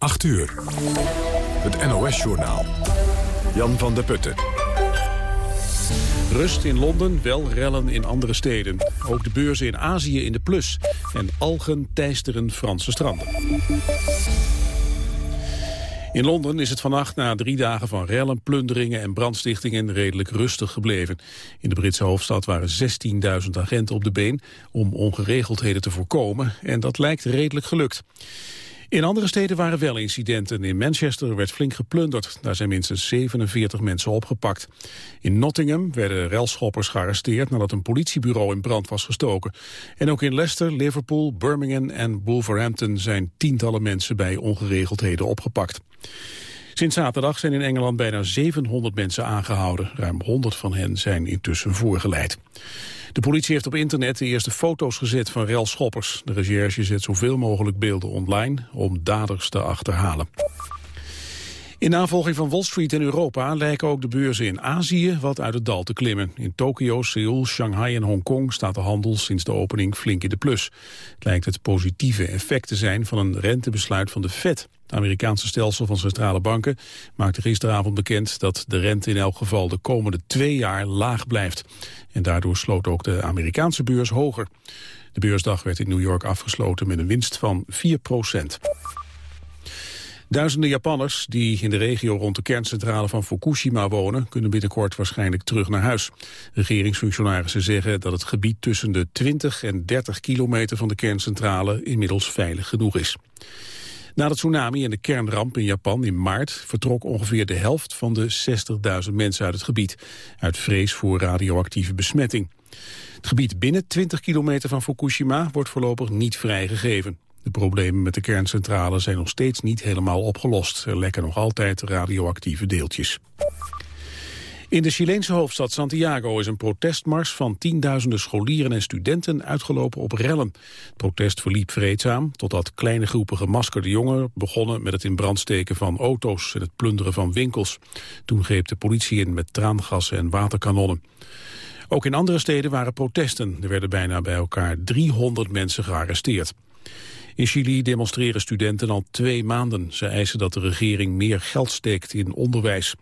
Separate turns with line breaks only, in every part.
8 uur. Het NOS-journaal. Jan van der Putten.
Rust in Londen, wel rellen in andere steden. Ook de beurzen in Azië in de plus. En algen teisteren Franse stranden. In Londen is het vannacht na drie dagen van rellen, plunderingen en brandstichtingen redelijk rustig gebleven. In de Britse hoofdstad waren 16.000 agenten op de been om ongeregeldheden te voorkomen en dat lijkt redelijk gelukt. In andere steden waren wel incidenten. In Manchester werd flink geplunderd. Daar zijn minstens 47 mensen opgepakt. In Nottingham werden relschoppers gearresteerd nadat een politiebureau in brand was gestoken. En ook in Leicester, Liverpool, Birmingham en Wolverhampton zijn tientallen mensen bij ongeregeldheden opgepakt. Sinds zaterdag zijn in Engeland bijna 700 mensen aangehouden. Ruim 100 van hen zijn intussen voorgeleid. De politie heeft op internet de eerste foto's gezet van relschoppers. De recherche zet zoveel mogelijk beelden online om daders te achterhalen. In navolging van Wall Street in Europa lijken ook de beurzen in Azië wat uit het dal te klimmen. In Tokio, Seoul, Shanghai en Hongkong staat de handel sinds de opening flink in de plus. Het lijkt het positieve effect te zijn van een rentebesluit van de Fed. Het Amerikaanse stelsel van centrale banken maakte gisteravond bekend dat de rente in elk geval de komende twee jaar laag blijft. En daardoor sloot ook de Amerikaanse beurs hoger. De beursdag werd in New York afgesloten met een winst van 4 procent. Duizenden Japanners die in de regio rond de kerncentrale van Fukushima wonen... kunnen binnenkort waarschijnlijk terug naar huis. Regeringsfunctionarissen zeggen dat het gebied tussen de 20 en 30 kilometer van de kerncentrale inmiddels veilig genoeg is. Na de tsunami en de kernramp in Japan in maart vertrok ongeveer de helft van de 60.000 mensen uit het gebied, uit vrees voor radioactieve besmetting. Het gebied binnen 20 kilometer van Fukushima wordt voorlopig niet vrijgegeven. De problemen met de kerncentrale zijn nog steeds niet helemaal opgelost. Er lekken nog altijd radioactieve deeltjes. In de Chileense hoofdstad Santiago is een protestmars van tienduizenden scholieren en studenten uitgelopen op rellen. Het protest verliep vreedzaam totdat kleine groepen gemaskerde jongeren begonnen met het in brand steken van auto's en het plunderen van winkels. Toen greep de politie in met traangassen en waterkanonnen. Ook in andere steden waren protesten. Er werden bijna bij elkaar 300 mensen gearresteerd. In Chili demonstreren studenten al twee maanden. Ze eisen dat de regering meer geld steekt in onderwijs.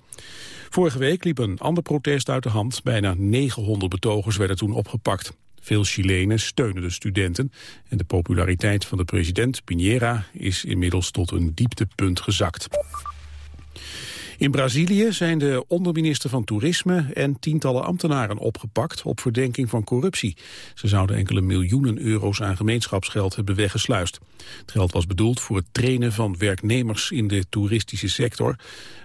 Vorige week liep een ander protest uit de hand. Bijna 900 betogers werden toen opgepakt. Veel Chilenen steunen de studenten en de populariteit van de president Piñera is inmiddels tot een dieptepunt gezakt. In Brazilië zijn de onderminister van Toerisme en tientallen ambtenaren opgepakt op verdenking van corruptie. Ze zouden enkele miljoenen euro's aan gemeenschapsgeld hebben weggesluist. Het geld was bedoeld voor het trainen van werknemers in de toeristische sector,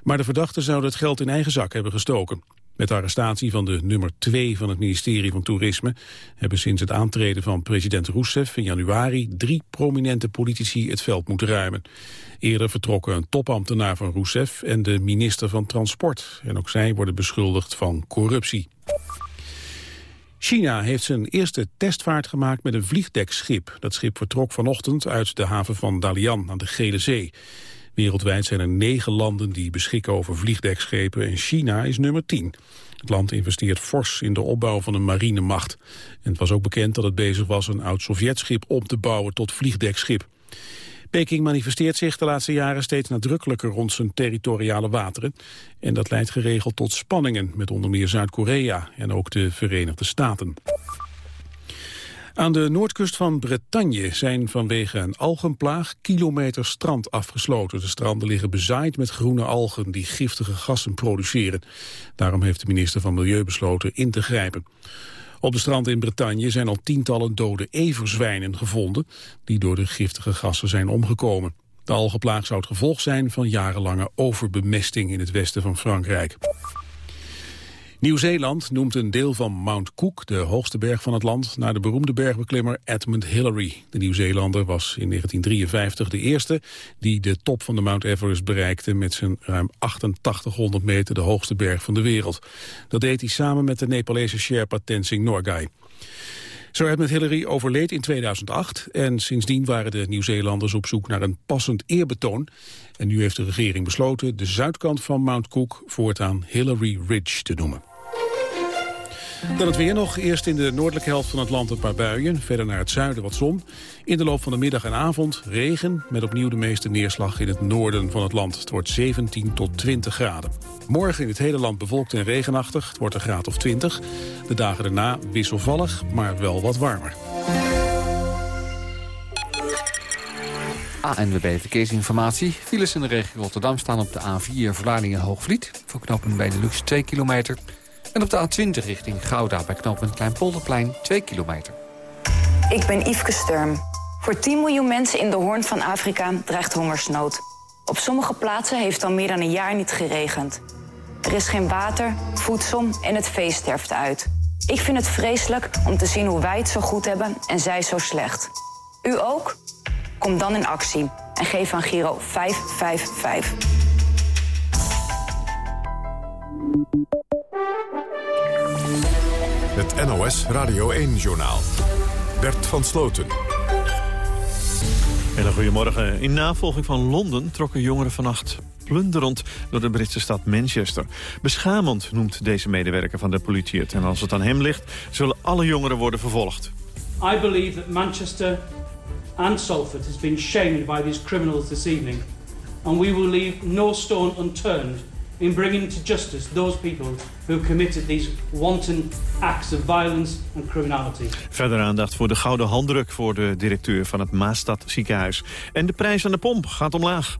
maar de verdachten zouden het geld in eigen zak hebben gestoken. Met de arrestatie van de nummer 2 van het ministerie van Toerisme hebben sinds het aantreden van president Rousseff in januari drie prominente politici het veld moeten ruimen. Eerder vertrokken een topambtenaar van Rousseff en de minister van Transport. En ook zij worden beschuldigd van corruptie. China heeft zijn eerste testvaart gemaakt met een vliegdekschip. Dat schip vertrok vanochtend uit de haven van Dalian aan de Gele Zee. Wereldwijd zijn er negen landen die beschikken over vliegdekschepen en China is nummer tien. Het land investeert fors in de opbouw van een marinemacht. En het was ook bekend dat het bezig was een oud Sovjetschip om te bouwen tot vliegdekschip. Peking manifesteert zich de laatste jaren steeds nadrukkelijker rond zijn territoriale wateren. En dat leidt geregeld tot spanningen met onder meer Zuid-Korea en ook de Verenigde Staten. Aan de noordkust van Bretagne zijn vanwege een algenplaag kilometers strand afgesloten. De stranden liggen bezaaid met groene algen die giftige gassen produceren. Daarom heeft de minister van Milieu besloten in te grijpen. Op de strand in Bretagne zijn al tientallen dode everzwijnen gevonden... die door de giftige gassen zijn omgekomen. De algenplaag zou het gevolg zijn van jarenlange overbemesting in het westen van Frankrijk. Nieuw-Zeeland noemt een deel van Mount Cook, de hoogste berg van het land, naar de beroemde bergbeklimmer Edmund Hillary. De Nieuw-Zeelander was in 1953 de eerste die de top van de Mount Everest bereikte met zijn ruim 8800 meter de hoogste berg van de wereld. Dat deed hij samen met de Nepalese Sherpa Tenzing Norgay. Sir Edmund Hillary overleed in 2008 en sindsdien waren de Nieuw-Zeelanders op zoek naar een passend eerbetoon. En nu heeft de regering besloten de zuidkant van Mount Cook voortaan Hillary Ridge te noemen. Dan het weer nog. Eerst in de noordelijke helft van het land een paar buien. Verder naar het zuiden wat zon. In de loop van de middag en avond regen. Met opnieuw de meeste neerslag in het noorden van het land. Het wordt 17 tot 20 graden. Morgen in het hele land bewolkt en regenachtig. Het wordt een graad of 20. De dagen daarna wisselvallig, maar wel wat warmer.
ANWB Verkeersinformatie. Files in de regio Rotterdam staan op de A4 Vlaardingen-Hoogvliet. Voor knooppunt Benelux 2 kilometer. En op de A20 richting Gouda bij knooppunt Kleinpolderplein 2 kilometer.
Ik ben Yveske Sturm. Voor 10 miljoen mensen in de Hoorn van Afrika dreigt hongersnood. Op sommige plaatsen heeft al meer dan een jaar niet geregend. Er is geen water, voedsel en het vee sterft uit. Ik vind het vreselijk om te zien hoe wij het zo goed hebben en zij zo slecht. U ook? Kom dan in actie en geef aan Giro 555.
Het NOS Radio 1-journaal. Bert van Sloten.
Hele goedemorgen. In navolging van Londen trokken jongeren vannacht plunderend door de Britse stad Manchester. Beschamend noemt deze medewerker van de politie het. En als het aan hem ligt, zullen alle jongeren worden vervolgd.
I believe that Manchester and Salford has been shamed by these criminals this evening. And we will leave no stone unturned in bringing to justice those people who committed these wanton acts of violence and criminality.
Verder aandacht voor de gouden handdruk voor de directeur van het Maastad ziekenhuis. En de prijs aan de pomp gaat omlaag.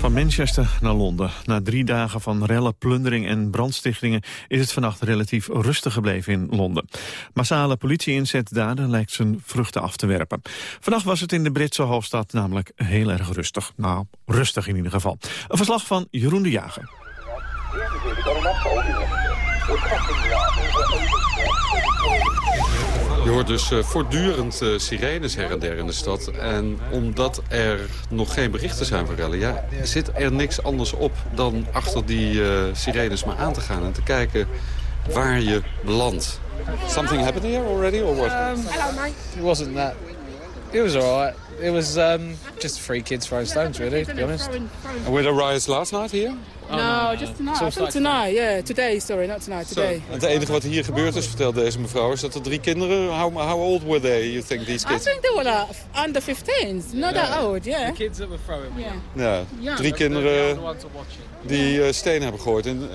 Van Manchester naar Londen. Na drie dagen van rellen, plundering en brandstichtingen... is het vannacht relatief rustig gebleven in Londen. Massale politieinzet daar lijkt zijn vruchten af te werpen. Vannacht was het in de Britse hoofdstad namelijk heel erg rustig. Nou, rustig in ieder geval. Een verslag van Jeroen de Jager.
Je hoort dus uh, voortdurend uh, sirenes her en der in de stad. En omdat er nog geen berichten zijn van rellen... Ja, zit er niks anders op dan achter die uh, sirenes maar aan te gaan... en te kijken waar je belandt. Something happened here already, or what? Um,
Hello, mate. It wasn't that. It was alright. It was um, just three kids throwing stones, really, to be honest.
And were there riots last night here?
Oh, no, just tonight. I think tonight, yeah. Today, sorry, not tonight, today.
So, het enige wat hier gebeurd is, vertelt deze mevrouw, is dat er drie kinderen... How, how old were they, you think, these kids?
I think they were like under 15, not yeah. that old, yeah.
The kids that were throwing.
Yeah. Ja, drie kinderen die uh, stenen hebben gegooid. En, uh,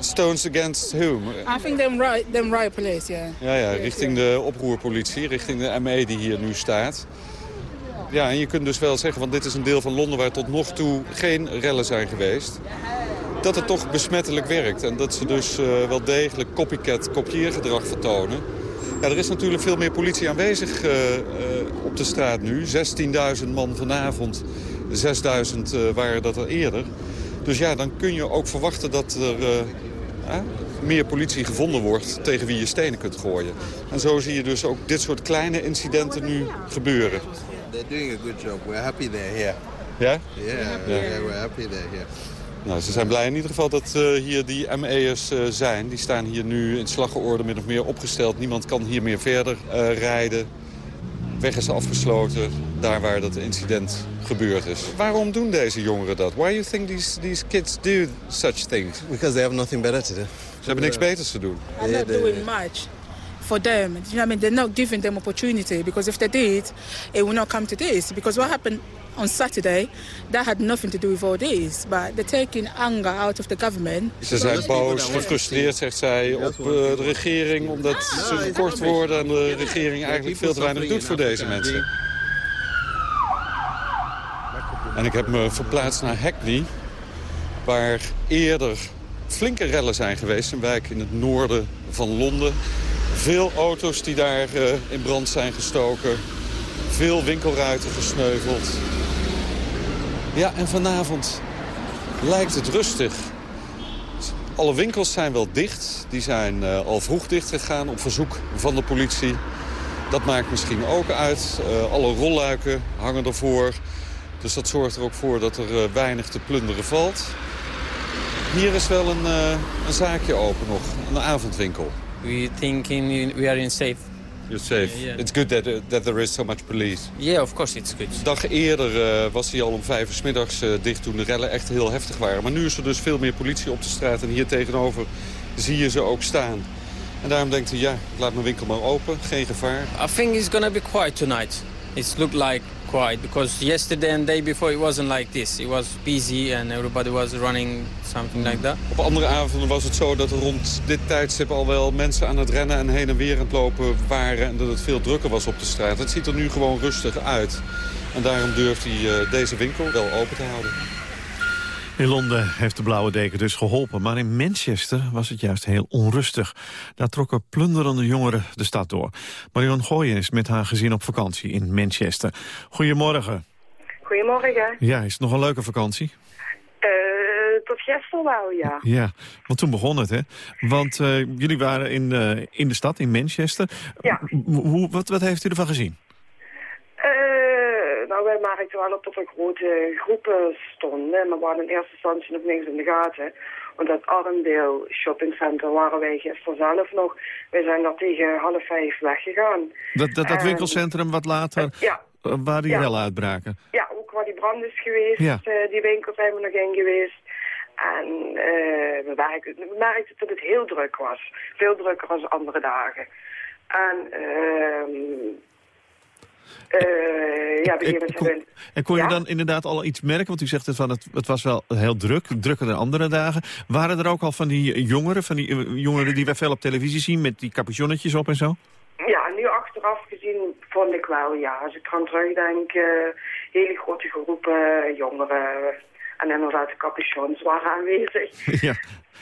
stones against whom?
I think them right, them right police, yeah.
Ja, ja, richting de oproerpolitie, richting de ME die hier nu staat. Ja, en je kunt dus wel zeggen, want dit is een deel van Londen waar tot nog toe geen rellen zijn geweest. Dat het toch besmettelijk werkt en dat ze dus uh, wel degelijk copycat, kopieergedrag vertonen. Ja, er is natuurlijk veel meer politie aanwezig uh, uh, op de straat nu. 16.000 man vanavond, 6.000 waren dat er eerder. Dus ja, dan kun je ook verwachten dat er meer politie gevonden wordt tegen wie je stenen kunt gooien. En zo zie je dus ook dit soort kleine incidenten nu gebeuren.
They're doing a good job. We're happy they're here.
Ja?
Yeah, yeah, we're happy they're here.
Nou, ze zijn blij in ieder geval dat uh, hier die ME'ers uh, zijn. Die staan hier nu in slaggeorde min of meer opgesteld. Niemand kan hier meer verder uh, rijden. Weg is afgesloten, daar waar dat incident gebeurd is. Waarom doen deze jongeren dat? Why do you think these, these kids do such things?
Because they have nothing better to do.
Ze hebben niks beters te doen.
I'm not doing much for them. You know what I mean? They're not giving them opportunity because if they did, it would not come to this. Because what happened on Saturday, that had nothing to do with all this. But they're taking anger out of the government.
Ze zijn boos, gefrustreerd, zegt zij, op uh, de regering... omdat ze gekort worden en de regering eigenlijk veel te weinig doet voor deze mensen. En ik heb me verplaatst naar Hackney, waar eerder flinke rellen zijn geweest. Een wijk in het noorden van Londen. Veel auto's die daar uh, in brand zijn gestoken. Veel winkelruiten gesneuveld. Ja, en vanavond lijkt het rustig. Alle winkels zijn wel dicht. Die zijn uh, al vroeg dicht gegaan op verzoek van de politie. Dat maakt misschien ook uit. Uh, alle rolluiken hangen ervoor. Dus dat zorgt er ook voor dat er weinig te plunderen valt. Hier is wel een, een zaakje open nog, een avondwinkel.
We thinking we are in safe.
You're safe.
Yeah.
It's good that, uh, that there is so much police.
Yeah, of course it's good.
Een dag eerder uh, was hij al om vijf uur 's middags uh, dicht toen de rellen echt heel heftig waren. Maar nu is er dus veel meer politie op de straat. En hier tegenover zie je ze ook staan. En daarom denkt hij, ja, ik laat mijn winkel maar open, geen gevaar.
I think it's gonna be quiet tonight. It's looked like quiet because yesterday and day before it wasn't like this. It was busy and everybody was running something like that.
Op andere avonden was het zo dat rond dit tijdstip al wel mensen aan het rennen en heen en weer aan het lopen waren. En dat het veel drukker was op de straat. Het ziet er nu gewoon rustig uit. En daarom durft hij uh, deze winkel wel open te houden.
In Londen heeft de blauwe deken dus geholpen, maar in Manchester was het juist heel onrustig. Daar trokken plunderende jongeren de stad door. Marion Gooyen is met haar gezin op vakantie in Manchester. Goedemorgen.
Goedemorgen.
Ja, is het nog een leuke vakantie?
Uh, tot gisteren wel, ja.
Ja, want toen begon het, hè? Want uh, jullie waren in, uh, in de stad, in Manchester.
Ja.
Hoe, wat, wat heeft u ervan gezien?
Nou, wij merkten wel op dat er grote groepen stonden. Maar we hadden in eerste instantie nog niks in de gaten. Want dat Arendeel shoppingcenter waren wij gisteren zelf nog. Wij zijn daar tegen half vijf weggegaan.
Dat, dat, dat winkelcentrum wat later,
ja.
waar die
ja.
rel uitbraken?
Ja, ook waar die brand is geweest.
Ja.
Uh, die winkel zijn we nog in geweest. En uh, we, merkten, we merkten dat het heel druk was. Veel drukker dan andere dagen. En... Uh, uh, ja,
en, kon, en kon je ja? dan inderdaad al iets merken? Want u zegt het, van het, het was wel heel druk, drukker dan andere dagen. Waren er ook al van die jongeren, van die uh, jongeren die wij veel op televisie zien... met die capuchonnetjes op en zo?
Ja, nu achteraf gezien vond ik wel, ja. Als ik eraan terugdenk, uh, hele grote groepen jongeren... En inderdaad, de capuchons waren aanwezig.
Ja.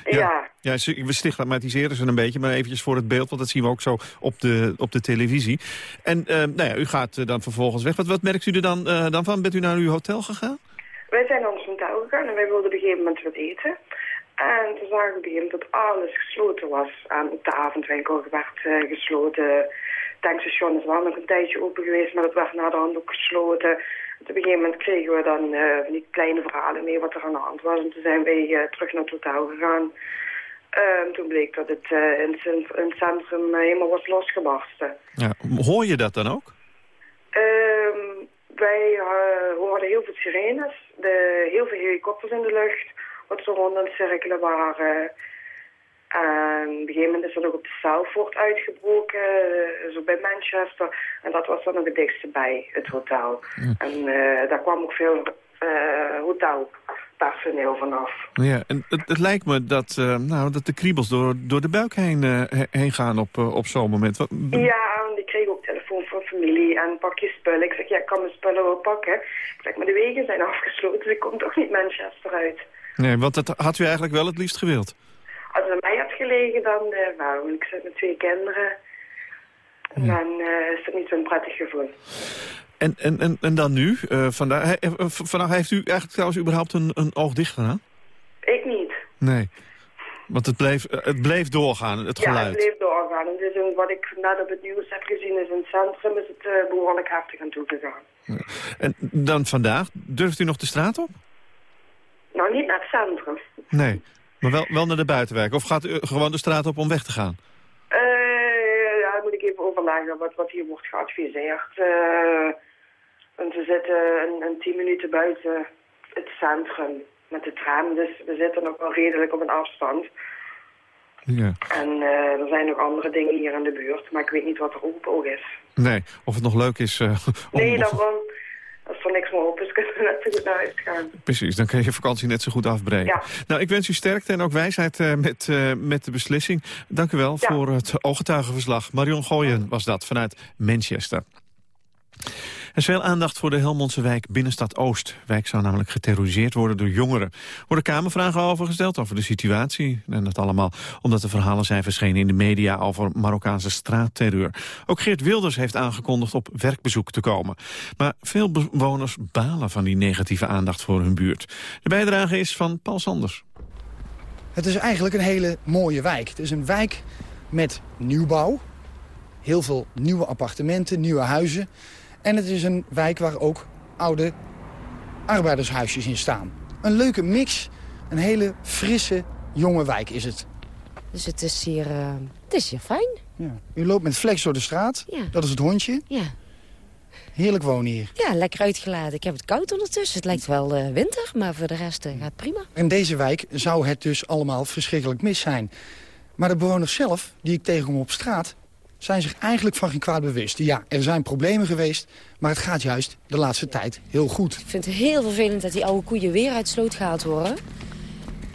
Ja, ja. we stigmatiseren ze een beetje, maar eventjes voor het beeld... want dat zien we ook zo op de, op de televisie. En uh, nou ja, u gaat uh, dan vervolgens weg. Wat, wat merkt u er dan, uh, dan van? Bent u naar uw hotel gegaan?
Wij zijn naar ons hotel gegaan en wij wilden op een gegeven moment wat eten. En toen zagen we op een gegeven moment dat alles gesloten was. En op de avondwinkel werd gesloten. Het tankstation is wel nog een tijdje open geweest, maar dat werd na de hand ook gesloten. Op een gegeven moment kregen we dan uh, van die kleine verhalen mee wat er aan de hand was. En toen zijn wij uh, terug naar het hotel gegaan. Uh, toen bleek dat het uh, in, in, het centrum helemaal was losgebarsten.
Ja, hoor je dat dan ook?
Ehm, wij hoorden heel veel sirenes, de, heel veel helikopters in de lucht, wat zo rond aan het cirkelen waren. En op een gegeven moment is er ook op de Salford uitgebroken, zo bij Manchester. En dat was dan nog het dichtste bij het hotel. Ja. En uh, daar kwam ook veel uh, hotelpersoneel vanaf.
Ja, en het, het lijkt me dat, uh, nou, dat de kriebels door, door de buik heen, heen gaan op, op zo'n moment. Wat...
Ja, en ik kreeg ook telefoon van familie en pak je spullen. Ik zeg, ja, ik kan mijn spullen wel pakken. Ik zeg, maar de wegen zijn afgesloten, dus ik kom toch niet Manchester uit.
Nee, want dat had u eigenlijk wel het liefst gewild.
Als het aan mij had gelegen, dan uh, wou ik zit met twee kinderen. En ja. dan uh, is het niet zo'n prettig gevoel.
En, en, en, en dan nu? Uh, vandaag, vandaag heeft u eigenlijk trouwens überhaupt een, een oog dicht gedaan?
Ik niet.
Nee. Want het bleef, het bleef doorgaan, het geluid.
Ja, het bleef doorgaan. En dus wat ik net op het nieuws heb gezien is in het centrum is het uh, behoorlijk heftig aan toe gegaan.
Ja. En dan vandaag, durft u nog de straat op?
Nou, niet naar het centrum.
Nee. Maar wel, wel naar de buitenwijk? Of gaat u gewoon de straat op om weg te gaan?
Uh, ja, dan moet ik even overleggen wat, wat hier wordt geadviseerd. Uh, want we zitten een, een tien minuten buiten het centrum met de tram. Dus we zitten nog wel redelijk op een afstand.
Ja.
En uh, er zijn nog andere dingen hier in de buurt. Maar ik weet niet wat er open ook is.
Nee, of het nog leuk is... om,
nee, daarom... Als er niks meer op is, kunnen we net zo goed naar huis gaan.
Precies, dan kun je je vakantie net zo goed afbreken.
Ja.
Nou, ik wens u sterkte en ook wijsheid uh, met, uh, met de beslissing. Dank u wel ja. voor het ooggetuigenverslag. Marion Gooyen was dat, vanuit Manchester. Er is veel aandacht voor de Helmondse wijk Binnenstad Oost. De wijk zou namelijk geterroriseerd worden door jongeren. Er worden kamervragen over gesteld over de situatie. En dat allemaal omdat er verhalen zijn verschenen in de media over Marokkaanse straatterreur. Ook Geert Wilders heeft aangekondigd op werkbezoek te komen. Maar veel bewoners balen van die negatieve aandacht voor hun buurt. De bijdrage is van Paul Sanders.
Het is eigenlijk een hele mooie wijk. Het is een wijk met nieuwbouw. Heel veel nieuwe appartementen, nieuwe huizen. En het is een wijk waar ook oude arbeidershuisjes in staan. Een leuke mix, een hele frisse, jonge wijk is het.
Dus het is hier, uh, het is hier fijn.
Ja. U loopt met Flex door de straat,
ja.
dat is het hondje.
Ja.
Heerlijk wonen hier.
Ja, lekker uitgeladen. Ik heb het koud ondertussen. Het lijkt wel uh, winter, maar voor de rest uh, gaat het prima.
In deze wijk zou het dus allemaal verschrikkelijk mis zijn. Maar de bewoners zelf, die ik tegenkom op straat... zijn zich eigenlijk van geen kwaad bewust. Ja, er zijn problemen geweest, maar het gaat juist de laatste tijd heel goed.
Ik vind het heel vervelend dat die oude koeien weer uit sloot gehaald worden.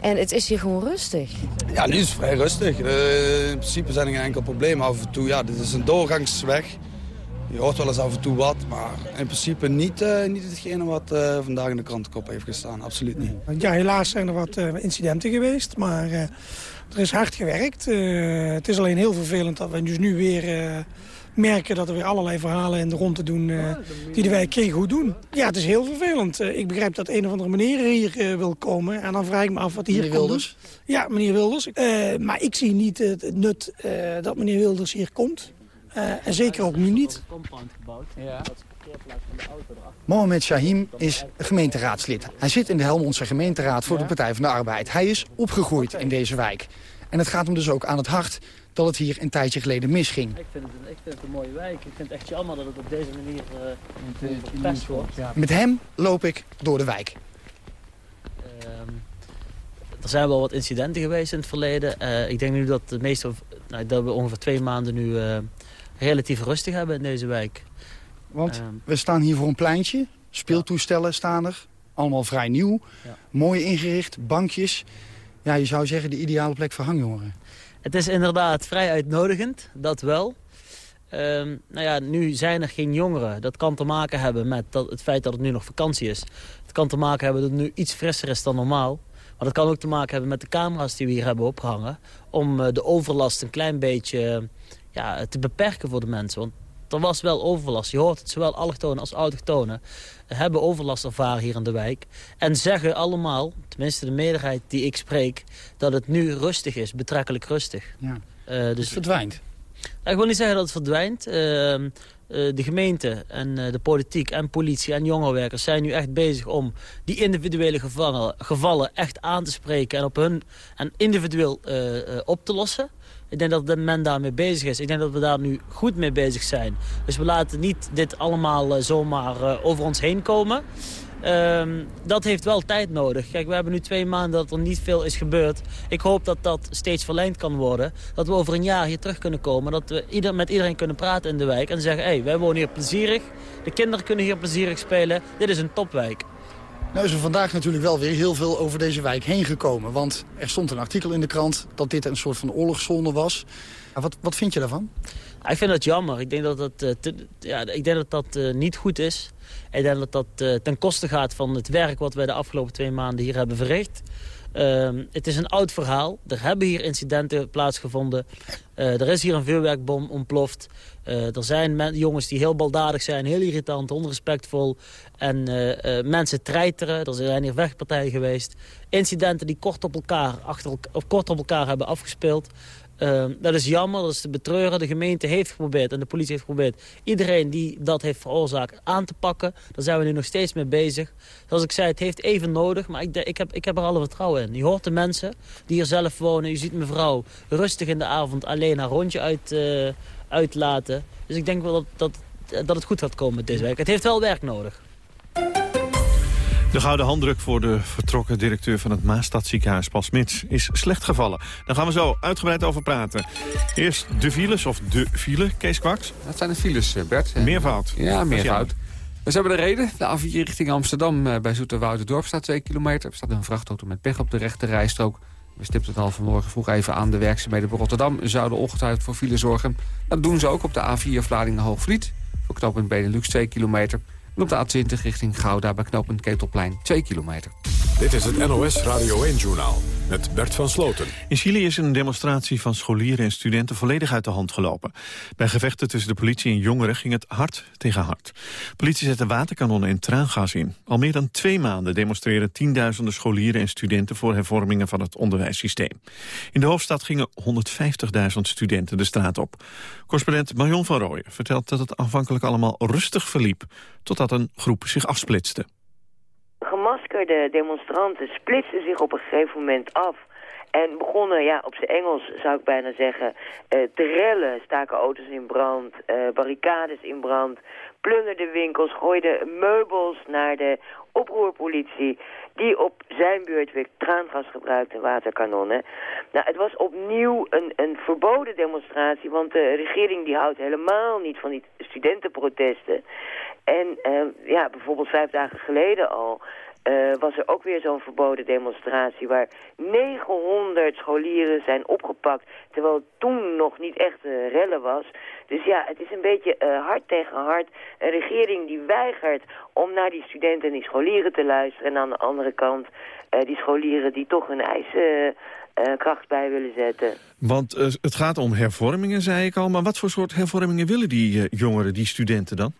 En het is hier gewoon rustig.
Ja, nu is het vrij rustig. Uh, in principe zijn er geen enkel probleem. Af en toe, ja, dit is een doorgangsweg. Je hoort wel eens af en toe wat, maar in principe niet, uh, niet hetgene wat uh, vandaag in de krantenkop heeft gestaan. Absoluut niet.
Ja, helaas zijn er wat incidenten geweest, maar er is hard gewerkt. het is alleen heel vervelend dat we dus nu weer merken dat er weer allerlei verhalen in de rond doen uh, die de wijk geen goed doen. Ja, het is heel vervelend. Uh, ik begrijp dat een of andere meneer hier uh, wil komen. En dan vraag ik me af wat hier
meneer Wilders?
Ja, meneer Wilders. maar ik zie niet het nut dat meneer Wilders hier komt. en zeker ook nu niet.
Mohamed Shahim is gemeenteraadslid. Hij zit in de Helmondse gemeenteraad voor de Partij van de Arbeid. Hij is opgegroeid in deze wijk. En het gaat hem dus ook aan het hart dat het hier een tijdje geleden misging.
Ik vind het een, ik vind het een mooie wijk. Ik vind het echt jammer dat het op deze manier uh, verpest wordt.
Met hem loop ik door de wijk.
Uh, er zijn wel wat incidenten geweest in het verleden. Uh, ik denk nu dat, de meeste, nou, dat we ongeveer twee maanden nu uh, relatief rustig hebben in deze wijk.
Want ehm. we staan hier voor een pleintje. Speeltoestellen staan er. Allemaal vrij nieuw. Ja. Mooi ingericht. Bankjes. Ja, je zou zeggen de ideale plek voor hangjongeren.
Het is inderdaad vrij uitnodigend, dat wel. Um, nou ja, nu zijn er geen jongeren. Dat kan te maken hebben met dat, het feit dat het nu nog vakantie is. Het kan te maken hebben dat het nu iets frisser is dan normaal. Maar dat kan ook te maken hebben met de camera's die we hier hebben opgehangen. Om uh, de overlast een klein beetje ja, te beperken voor de mensen. Want er was wel overlast. Je hoort het, zowel allochtonen als autochtonen hebben overlast ervaren hier in de wijk. En zeggen allemaal, tenminste de meerderheid die ik spreek... dat het nu rustig is, betrekkelijk rustig.
Ja. Uh, dus, het verdwijnt?
Ik wil niet zeggen dat het verdwijnt. Uh, uh, de gemeente en de politiek en politie en jongerenwerkers zijn nu echt bezig om die individuele gevallen, gevallen echt aan te spreken en op hun en individueel op te lossen. Ik denk dat men daarmee bezig is. Ik denk dat we daar nu goed mee bezig zijn. Dus we laten niet dit allemaal zomaar over ons heen komen. Um, dat heeft wel tijd nodig. Kijk, we hebben nu twee maanden dat er niet veel is gebeurd. Ik hoop dat dat steeds verlengd kan worden. Dat we over een jaar hier terug kunnen komen. Dat we ieder, met iedereen kunnen praten in de wijk. En zeggen, hé, hey, wij wonen hier plezierig. De kinderen kunnen hier plezierig spelen. Dit is een topwijk.
Nou is er vandaag natuurlijk wel weer heel veel over deze wijk heen gekomen. Want er stond een artikel in de krant dat dit een soort van oorlogszone was. Wat, wat vind je daarvan?
Ik vind dat jammer. Ik denk dat dat, uh, ja, ik denk dat, dat uh, niet goed is. Ik denk dat dat uh, ten koste gaat van het werk wat wij de afgelopen twee maanden hier hebben verricht. Ehm, het is een oud verhaal. Er hebben hier incidenten plaatsgevonden. er is hier een vuurwerkbom ontploft. Uh, er zijn jongens die heel baldadig zijn, heel irritant, onrespectvol. En mensen treiteren. Er zijn hier vechtpartijen geweest. Incidenten die kort op elkaar, achter, kort op elkaar hebben afgespeeld. Ehm, dat is jammer, dat is te betreuren. De gemeente heeft geprobeerd en de politie heeft geprobeerd... iedereen die dat heeft veroorzaakt aan te pakken. Daar zijn we nu nog steeds mee bezig. Zoals ik zei, het heeft even nodig, maar ik, ik, heb, ik heb er alle vertrouwen in. Je hoort de mensen die hier zelf wonen. Je ziet mevrouw rustig in de avond alleen haar rondje uit, uh, uitlaten. Dus ik denk wel dat, dat, dat het goed gaat komen met deze week. Het heeft wel werk nodig.
De gouden handdruk voor de vertrokken directeur van het Maastadziekenhuis, Paul Smits, is slecht gevallen. Daar gaan we zo uitgebreid over praten. Eerst de files, of de file, Kees Kwaks.
Dat zijn de files, eh, Bert.
Meervoud.
Ja, meervoud. We hebben de reden. De A4 richting Amsterdam eh, bij Dorp staat 2 kilometer. Er staat een vrachtauto met pech op de rechte rijstrook. We stipten het al vanmorgen vroeg even aan de werkzaamheden bij Rotterdam. Zouden ongetwijfeld voor file zorgen. Dat doen ze ook op de A4 Vlaardingen-Hoogvliet. Voor knooppunt Benelux 2 kilometer. En op de A20 richting Gouda bij knooppunt Ketelplein 2 kilometer.
Dit is het NOS Radio 1-journaal met Bert van Sloten.
In Chili is een demonstratie van scholieren en studenten volledig uit de hand gelopen. Bij gevechten tussen de politie en jongeren ging het hard tegen hard. Politie zette waterkanonnen en traangas in. Al meer dan twee maanden demonstreren tienduizenden scholieren en studenten... voor hervormingen van het onderwijssysteem. In de hoofdstad gingen 150.000 studenten de straat op. Correspondent Marion van Rooyen vertelt dat het aanvankelijk allemaal rustig verliep... totdat een groep zich afsplitste
gemaskerde demonstranten splitsten zich op een gegeven moment af. En begonnen, ja, op zijn Engels zou ik bijna zeggen, uh, te rellen. Staken auto's in brand, uh, barricades in brand. plunderde winkels, gooide meubels naar de oproerpolitie... die op zijn beurt weer traangas gebruikte en waterkanonnen. Nou, het was opnieuw een, een verboden demonstratie... want de regering die houdt helemaal niet van die studentenprotesten. En uh, ja, bijvoorbeeld vijf dagen geleden al... Uh, was er ook weer zo'n verboden demonstratie... waar 900 scholieren zijn opgepakt... terwijl het toen nog niet echt uh, rellen was. Dus ja, het is een beetje uh, hard tegen hard. Een regering die weigert om naar die studenten en die scholieren te luisteren... en aan de andere kant die scholieren die toch hun eisen... kracht bij willen zetten.
Want het gaat om hervormingen, zei ik al. Maar wat voor soort hervormingen willen die jongeren, die studenten dan?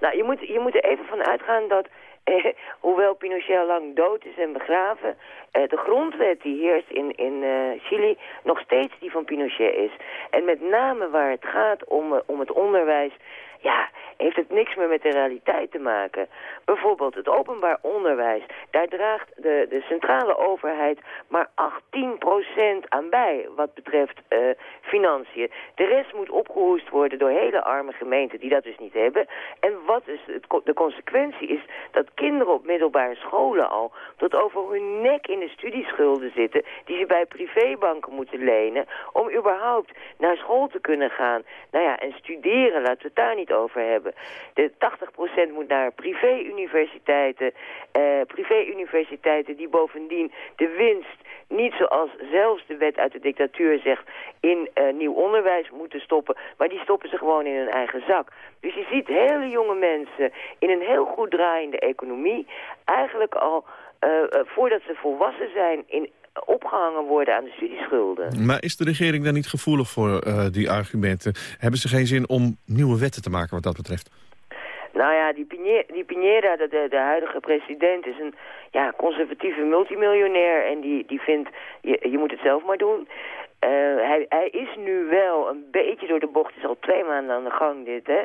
Nou, je moet, je moet er even van uitgaan dat eh, hoewel Pinochet lang dood is en begraven, eh, de grondwet die heerst in, in uh, Chili nog steeds die van Pinochet is. En met name waar het gaat om, uh, om het onderwijs, ja, heeft het niks meer met de realiteit te maken. Bijvoorbeeld het openbaar onderwijs. Daar draagt de, de centrale overheid maar 18% aan bij wat betreft uh, financiën. De rest moet opgehoest worden door hele arme gemeenten die dat dus niet hebben. En wat is het, de consequentie is dat kinderen op middelbare scholen al tot over hun nek in de studieschulden zitten... die ze bij privébanken moeten lenen om überhaupt naar school te kunnen gaan. Nou ja, en studeren, laten we daar niet over hebben. De 80% moet naar privé-universiteiten. Uh, privé-universiteiten die bovendien de winst niet zoals zelfs de wet uit de dictatuur zegt... in uh, nieuw onderwijs moeten stoppen. Maar die stoppen ze gewoon in hun eigen zak. Dus je ziet hele jonge mensen in een heel goed draaiende economie... eigenlijk al uh, uh, voordat ze volwassen zijn... in opgehangen worden aan de studieschulden.
Maar is de regering daar niet gevoelig voor, uh, die argumenten? Hebben ze geen zin om nieuwe wetten te maken wat dat betreft?
Nou ja, die Piñera, die de, de, de, huidige president, is een ja, conservatieve multimiljonair. En die, die vindt, je, je moet het zelf maar doen. Uh, hij, hij is nu wel een beetje door de bocht. Het is al twee maanden aan de gang dit, hè.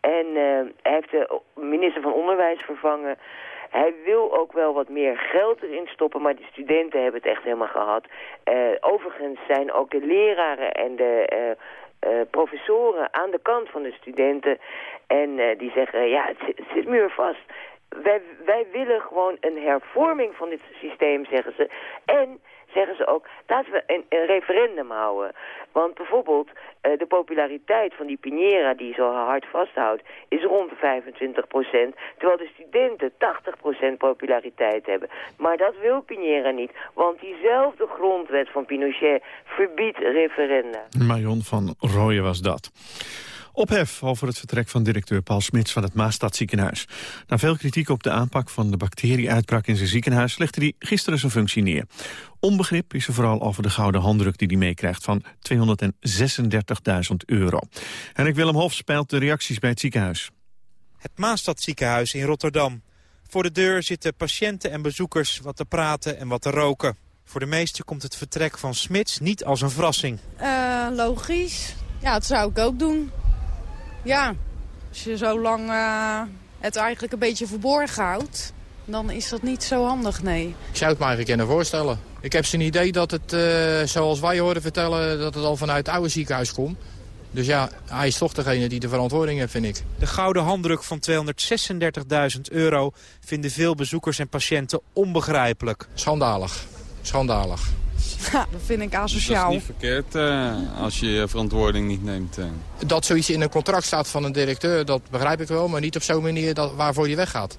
En uh, hij heeft de minister van Onderwijs vervangen. Hij wil ook wel wat meer geld erin stoppen, maar de studenten hebben het echt helemaal gehad. Uh, overigens zijn ook de leraren en de uh, uh, professoren aan de kant van de studenten. En die zeggen, ja, het zit, het zit muurvast. Wij, wij willen gewoon een hervorming van dit systeem, zeggen ze. En zeggen ze ook, laten we een, referendum houden. Want bijvoorbeeld uh, de populariteit van die Piñera die zo hard vasthoudt... is rond de 25 procent, terwijl de studenten 80 procent populariteit hebben. Maar dat wil Piñera niet, want diezelfde grondwet van Pinochet verbiedt referenda.
Marion van Rooyen was dat. Ophef over het vertrek van directeur Paul Smits van het Maastadziekenhuis. Na veel kritiek op de aanpak van de bacterieuitbraak in zijn ziekenhuis... legde hij gisteren zijn functie neer. Onbegrip is er vooral over de gouden handdruk die hij meekrijgt... van 236.000 euro. Henrik Willem Hof speelt de reacties bij het ziekenhuis.
Het Maastadziekenhuis in Rotterdam. Voor de deur zitten patiënten en bezoekers wat te praten en wat te roken. Voor de meesten komt het vertrek van Smits niet als een verrassing.
Uh, logisch. Ja, dat zou ik ook doen. Ja, als je zo lang uh, het eigenlijk een beetje verborgen houdt... dan is dat niet zo handig, nee.
Ik zou het me eigenlijk kunnen voorstellen. Ik heb zo'n idee dat het, uh, zoals wij horen vertellen... dat het al vanuit het oude ziekenhuis komt. Dus ja, hij is toch degene die de verantwoording heeft, vind ik.
De gouden handdruk van 236.000 euro vinden veel bezoekers en patiënten onbegrijpelijk.
Schandalig. Schandalig.
Ja, dat vind ik asociaal.
Dat is niet verkeerd uh, als je je verantwoording niet neemt. Uh.
Dat zoiets in een contract staat van een directeur, dat begrijp ik wel. Maar niet op zo'n manier dat, waarvoor hij weggaat.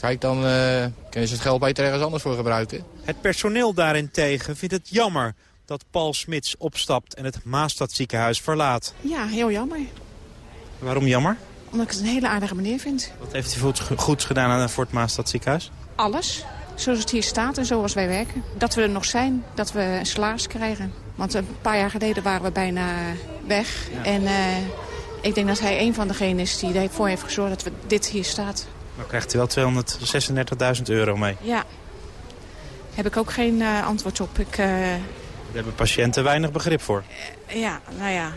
Kijk, dan uh, kunnen ze het geld beter ergens anders voor gebruiken.
Het personeel daarentegen vindt het jammer dat Paul Smits opstapt en het Maastadziekenhuis verlaat.
Ja, heel jammer.
Waarom jammer?
Omdat ik het een hele aardige meneer vind.
Wat heeft hij goeds gedaan voor het Maastadziekenhuis?
Alles zoals het hier staat en zoals wij werken. Dat we er nog zijn, dat we een salaris krijgen. Want een paar jaar geleden waren we bijna weg. Ja. En uh, ik denk dat hij een van degenen is die ervoor heeft gezorgd dat we dit hier staat.
Maar krijgt u wel 236.000 euro mee?
Ja. Heb ik ook geen uh, antwoord op. Ik, uh...
Daar hebben patiënten weinig begrip voor.
ja, nou ja.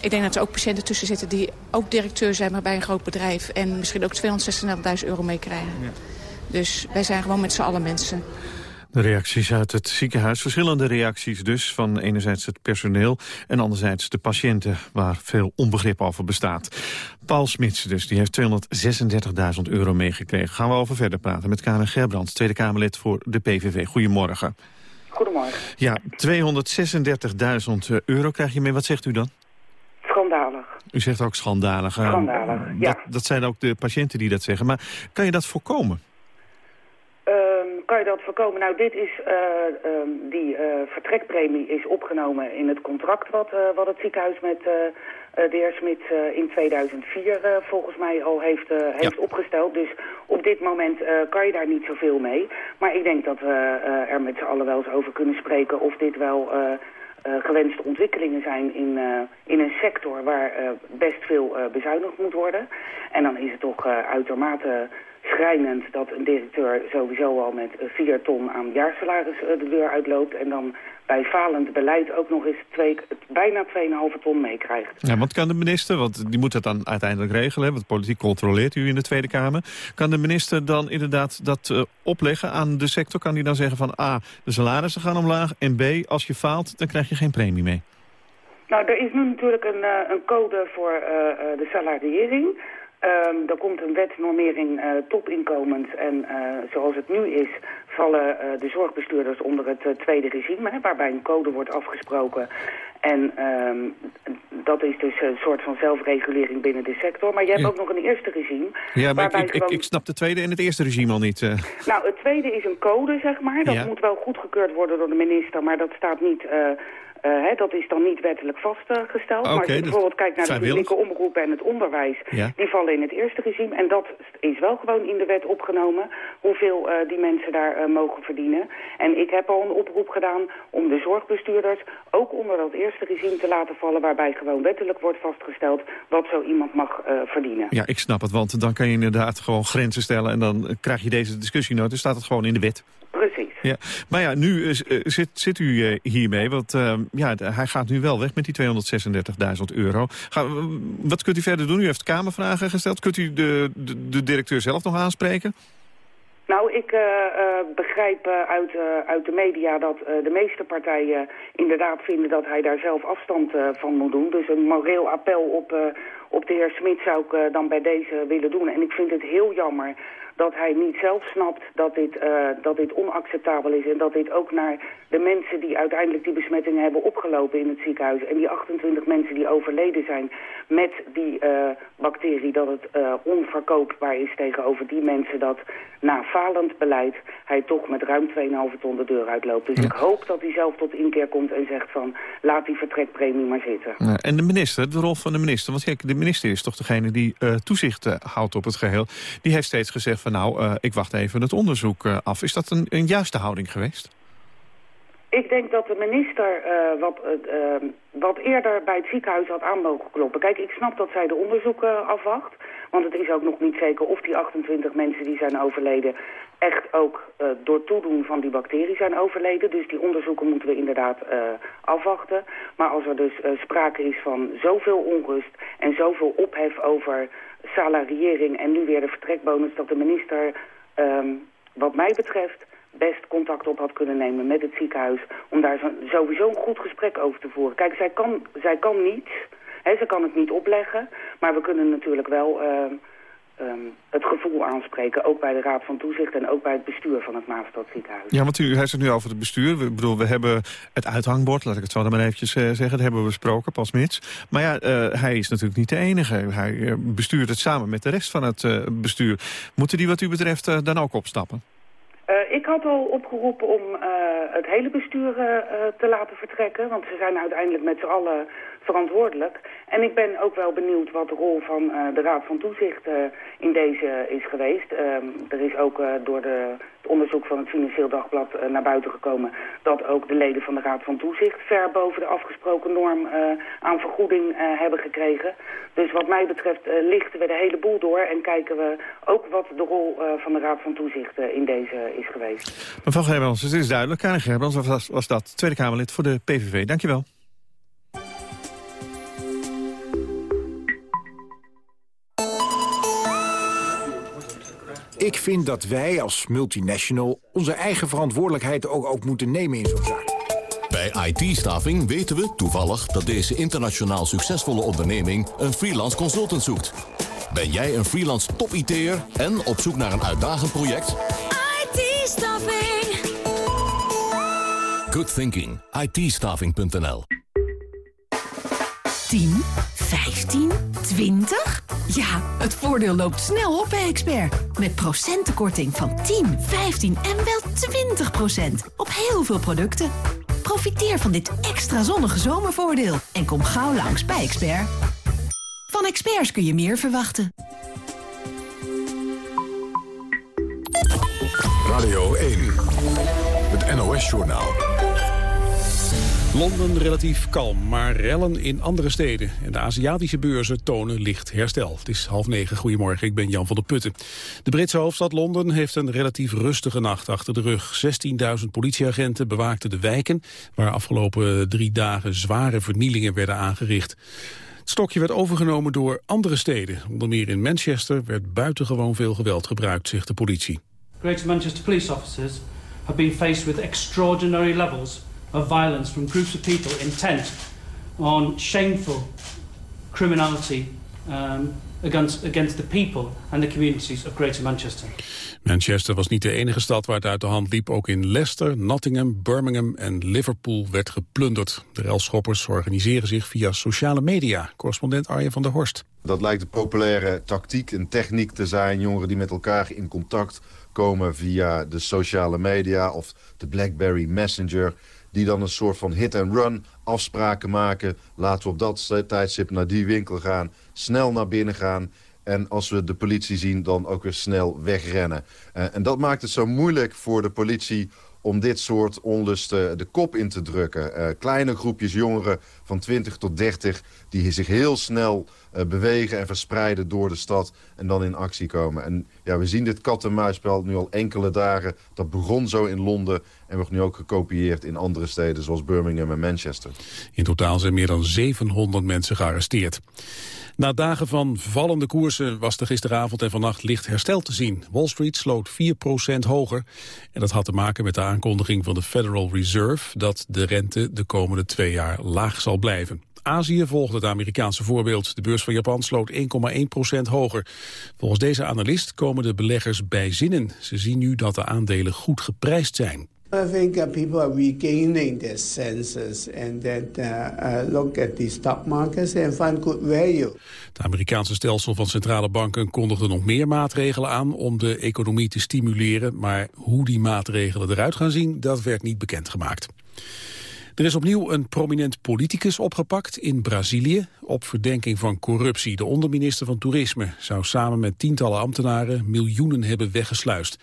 Ik denk dat er ook patiënten tussen zitten die ook directeur zijn... maar bij een groot bedrijf en misschien ook 236.000 euro meekrijgen. Ja. Dus wij zijn gewoon met z'n allen mensen.
De reacties uit het ziekenhuis, verschillende reacties dus... van enerzijds het personeel en anderzijds de patiënten... waar veel onbegrip over bestaat. Paul Smits dus, die heeft 236.000 euro meegekregen. Gaan we over verder praten met Karen Gerbrands, Tweede Kamerlid voor de PVV. Goedemorgen.
Goedemorgen.
Ja, 236.000 euro krijg je mee. Wat zegt u dan?
Schandalig.
U zegt ook schandalig. Uh,
Schandalig, ja.
Dat, dat zijn ook de patiënten die dat zeggen. Maar kan je dat voorkomen?
Kan je dat voorkomen? Nou, dit is, eh, ehm, die eh, vertrekpremie is opgenomen in het contract wat, eh, wat het ziekenhuis met de heer Smit in 2004 volgens mij al heeft, heeft opgesteld. Dus op dit moment kan je daar niet zoveel mee. Maar ik denk dat we er met z'n allen wel eens over kunnen spreken of dit wel... gewenste ontwikkelingen zijn in, in een sector waar best veel bezuinigd moet worden. En dan is het toch uitermate schrijnend dat een directeur sowieso al met 4 ton aan jaarsalaris eh, de deur uitloopt... en dan bij falend beleid ook nog eens twee, bijna 2,5 ton meekrijgt.
Ja, wat kan de minister, want die moet het dan uiteindelijk regelen... want politiek controleert u in de Tweede Kamer. Kan de minister dan inderdaad dat uh, opleggen aan de sector? Kan hij dan zeggen van A, de salarissen gaan omlaag... en B, als je faalt, dan krijg je geen premie mee?
Nou, er is nu natuurlijk een, uh, een code voor uh, de salariering... Um, er komt een wetnormering uh, topinkomens en uh, zoals het nu is vallen uh, de zorgbestuurders onder het tweede regime, hè, waarbij een code wordt afgesproken. En um, dat is dus een soort van zelfregulering binnen de sector. Maar je hebt ook nog een eerste regime.
Ja, maar ik, ik, ik, snap de tweede en het eerste regime al niet.
Nou, het tweede is een code, zeg maar. Dat ja. moet wel goedgekeurd worden door de minister, maar dat staat niet hè, dat is dan niet wettelijk vastgesteld.
Okay,
maar als je bijvoorbeeld kijkt naar de publieke omroep en het onderwijs...
Ja.
die vallen in het eerste regime. En dat is wel gewoon in de wet opgenomen... hoeveel uh, die mensen daar uh, mogen verdienen. En ik heb al een oproep gedaan om de zorgbestuurders... ook onder dat eerste regime te laten vallen... waarbij gewoon wettelijk wordt vastgesteld wat zo iemand mag verdienen.
Ja, ik snap het, want dan kan je inderdaad gewoon grenzen stellen... en dan krijg je deze discussie nooit. Dan staat het gewoon in de wet.
Precies.
Ja. Maar ja, nu uh, zit, zit u uh, hiermee, want uh, ja, hij gaat nu wel weg met die 236.000 euro. Ga, wat kunt u verder doen? U heeft Kamervragen gesteld. Kunt u de, de, de directeur zelf nog aanspreken?
Nou, ik begrijp uit, uit de media dat de meeste partijen inderdaad vinden dat hij daar zelf afstand van moet doen. Dus een moreel appel op, op de heer Smit zou ik dan bij deze willen doen. En ik vind het heel jammer dat hij niet zelf snapt dat dit, uh, dat dit onacceptabel is... en dat dit ook naar de mensen die uiteindelijk die besmetting hebben opgelopen in het ziekenhuis... en die 28 mensen die overleden zijn met die uh, bacterie... dat het uh, onverkoopbaar is tegenover die mensen dat na falend beleid... hij toch met ruim 2,5 ton de deur uitloopt. Dus
Ja.
ik hoop dat hij zelf tot inkeer komt en zegt van... laat die vertrekpremie maar zitten.
Ja, en de minister, de rol van de minister. Want kijk, de minister is toch degene die toezicht houdt op het geheel. Die heeft steeds gezegd nou, uh, ik wacht even het onderzoek uh, af. Is dat een, een juiste houding geweest?
Ik denk dat de minister uh, wat, wat eerder bij het ziekenhuis had aan mogen kloppen. Kijk, ik snap dat zij de onderzoeken afwacht. Want het is ook nog niet zeker of die 28 mensen die zijn overleden... echt ook uh, door toedoen van die bacterie zijn overleden. Dus die onderzoeken moeten we inderdaad afwachten. Maar als er dus sprake is van zoveel onrust en zoveel ophef over salariering... en nu weer de vertrekbonus dat de minister, um, wat mij betreft best contact op had kunnen nemen met het ziekenhuis... om daar sowieso een goed gesprek over te voeren. Kijk, zij kan, zij kan niets, ze kan het niet opleggen... maar we kunnen natuurlijk wel uh, um, het gevoel aanspreken... ook bij de Raad van Toezicht en ook bij het bestuur van het Maastad ziekenhuis.
Ja, want u heeft het nu over het bestuur. We, bedoel, we hebben het uithangbord, laat ik het zo dan maar eventjes uh, zeggen... dat hebben we besproken, pas mits. Maar ja, uh, hij is natuurlijk niet de enige. Hij uh, bestuurt het samen met de rest van het bestuur. Moeten die wat u betreft dan ook opstappen?
Ik had al opgeroepen om het hele bestuur te laten vertrekken. Want ze zijn uiteindelijk met z'n allen verantwoordelijk. En ik ben ook wel benieuwd wat de rol van de Raad van Toezicht in deze is geweest. er is ook door de, het onderzoek van het Financieel Dagblad naar buiten gekomen... dat ook de leden van de Raad van Toezicht ver boven de afgesproken norm aan vergoeding hebben gekregen. Dus wat mij betreft lichten we de hele boel door en kijken we ook wat de rol van de Raad van Toezicht in deze is geweest.
Mevrouw Gerbrands, het is duidelijk. Karin Gerbrands was, was dat, Tweede Kamerlid voor de PVV. Dankjewel.
Ik vind dat wij als multinational onze eigen verantwoordelijkheid ook, ook moeten nemen in zo'n zaak.
Bij IT-staving weten we toevallig dat deze internationaal succesvolle onderneming een freelance consultant zoekt. Ben jij een freelance top-IT'er en op zoek naar een uitdagend project?
IT-staffing.
Good thinking. it
10, 15, 20? Ja, het voordeel loopt snel op bij Expert. Met procentenkorting van 10, 15 en wel 20 procent. Op heel veel producten. Profiteer van dit extra zonnige zomervoordeel. En kom gauw langs bij Expert. Van experts kun je meer verwachten.
Radio 1, het NOS-journaal.
Londen relatief kalm, maar rellen in andere steden. En de Aziatische beurzen tonen licht herstel. Het is half negen. Goedemorgen, ik ben Jan van der Putten. De Britse hoofdstad Londen heeft een relatief rustige nacht achter de rug. 16.000 politieagenten bewaakten de wijken... waar afgelopen drie dagen zware vernielingen werden aangericht. Het stokje werd overgenomen door andere steden. Onder meer in Manchester werd buitengewoon veel geweld gebruikt, zegt de politie.
Greater Manchester police officers have been faced with extraordinary levels of violence from groups of people intent on shameful criminality um, against, against the people and the communities of Greater Manchester.
Manchester was niet de enige stad waar het uit de hand liep. Ook in Leicester, Nottingham, Birmingham en Liverpool werd geplunderd. De relschoppers organiseren zich via sociale media. Correspondent Arjen van der Horst.
Dat lijkt de populaire tactiek en techniek te zijn. Jongeren die met elkaar in contact komen via de sociale media of de BlackBerry Messenger die dan een soort van hit-and-run afspraken maken. Laten we op dat tijdstip naar die winkel gaan, snel naar binnen gaan... En als we de politie zien, dan ook weer snel wegrennen. Uh, en dat maakt het zo moeilijk voor de politie om dit soort onlusten de kop in te drukken. Uh, kleine groepjes jongeren van 20 tot 30 die zich heel snel bewegen en verspreiden door de stad en dan in actie komen. En ja, we zien dit kat-en-muisspel nu al enkele dagen. Dat begon zo in Londen en wordt nu ook gekopieerd in andere steden zoals Birmingham en Manchester.
In totaal zijn meer dan 700 mensen gearresteerd. Na dagen van vallende koersen was er gisteravond en vannacht licht herstel te zien. Wall Street sloot 4% hoger. En dat had te maken met de aankondiging van de Federal Reserve... dat de rente de komende twee jaar laag zal blijven. Azië volgde het Amerikaanse voorbeeld. De beurs van Japan sloot 1,1% hoger. Volgens deze analist komen de beleggers bij zinnen. Ze zien nu dat de aandelen goed geprijsd zijn.
I think uh, people are regaining their senses and that uh, uh, look at the stock markets and find good value.
Het Amerikaanse stelsel van centrale banken kondigde nog meer maatregelen aan om de economie te stimuleren, maar hoe die maatregelen eruit gaan zien, dat werd niet bekendgemaakt. Er is opnieuw een prominent politicus opgepakt in Brazilië op verdenking van corruptie. De onderminister van Toerisme zou samen met tientallen ambtenaren miljoenen hebben weggesluist.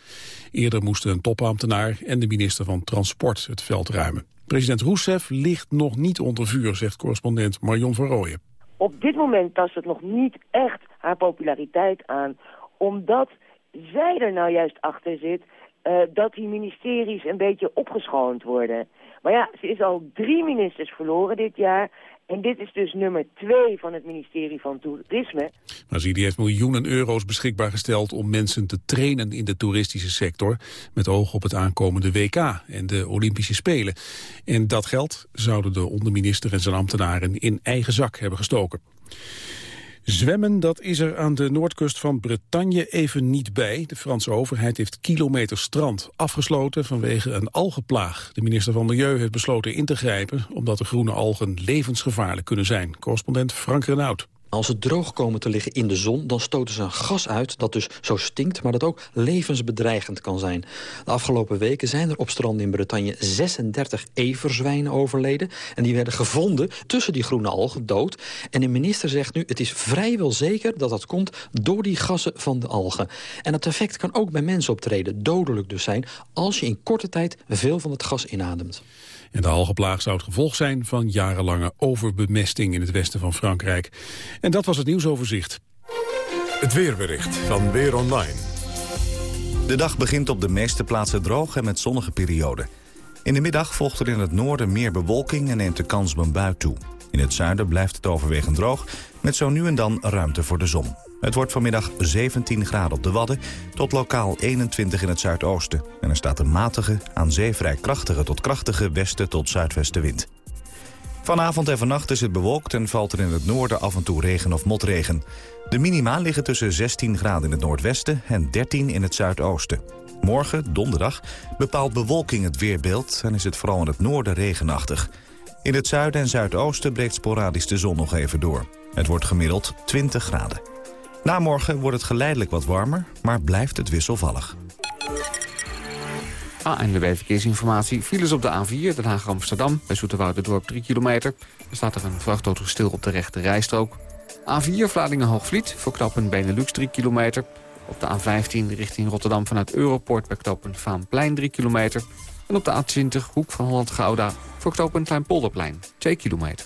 Eerder moesten een topambtenaar en de minister van Transport het veld ruimen. President Rousseff ligt nog niet onder vuur, zegt correspondent Marion van Rooyen.
Op dit moment tast het nog niet echt haar populariteit aan, omdat zij er nou juist achter zit uh, dat die ministeries een beetje opgeschoond worden. Maar ja, ze is al drie ministers verloren dit jaar. En dit is dus nummer twee van het ministerie van Toerisme.
Brazilië heeft miljoenen euro's beschikbaar gesteld om mensen te trainen in de toeristische sector. Met oog op het aankomende WK en de Olympische Spelen. En dat geld zouden de onderminister en zijn ambtenaren in eigen zak hebben gestoken. Zwemmen, dat is er aan de noordkust van Bretagne even niet bij. De Franse overheid heeft kilometer strand afgesloten vanwege een algenplaag. De minister van Milieu heeft besloten in te grijpen... omdat de groene algen levensgevaarlijk kunnen zijn. Correspondent Frank Renaud.
Als ze droog komen te liggen in de zon, dan stoten ze een gas uit... dat dus zo stinkt, maar dat ook levensbedreigend kan zijn. De afgelopen weken zijn er op stranden in Bretagne 36 everzwijnen overleden. En die werden gevonden tussen die groene algen, dood. En de minister zegt nu, het is vrijwel zeker dat dat komt... door die gassen van de algen. En het effect kan ook bij mensen optreden, dodelijk dus zijn... als je in korte tijd veel van het gas inademt.
En de algenplaag zou het gevolg zijn van jarenlange overbemesting in het westen van Frankrijk. En dat was het nieuwsoverzicht.
Het weerbericht van Weer Online.
De dag begint op de meeste plaatsen droog en met zonnige perioden. In de middag volgt er in het noorden meer bewolking en neemt de kans op een bui toe. In het zuiden blijft het overwegend droog, met zo nu en dan ruimte voor de zon. Het wordt vanmiddag 17 graden op de Wadden tot lokaal 21 in het zuidoosten. En er staat een matige, aan zee vrij krachtige tot krachtige westen tot zuidwestenwind. Vanavond en vannacht is het bewolkt en valt er in het noorden af en toe regen of motregen. De minima liggen tussen 16 graden in het noordwesten en 13 in het zuidoosten. Morgen, donderdag, bepaalt bewolking het weerbeeld en is het vooral in het noorden regenachtig. In het zuiden en zuidoosten breekt sporadisch de zon nog even door. Het wordt gemiddeld 20 graden. Na morgen wordt het geleidelijk wat warmer, maar blijft het wisselvallig.
ANWB Verkeersinformatie. Files op de A4, Den Haag-Amsterdam. Bij Dorp 3 kilometer. Er staat er een vrachtauto stil op de rechte rijstrook. A4 Vlaardingen-Hoogvliet. Voor knooppunt Benelux 3 kilometer. Op de A15 richting Rotterdam vanuit Europort. Bij knooppunt Vaanplein 3 kilometer. En op de A20 Hoek van Holland-Gouda. Voor knooppunt Kleinpolderplein 2 kilometer.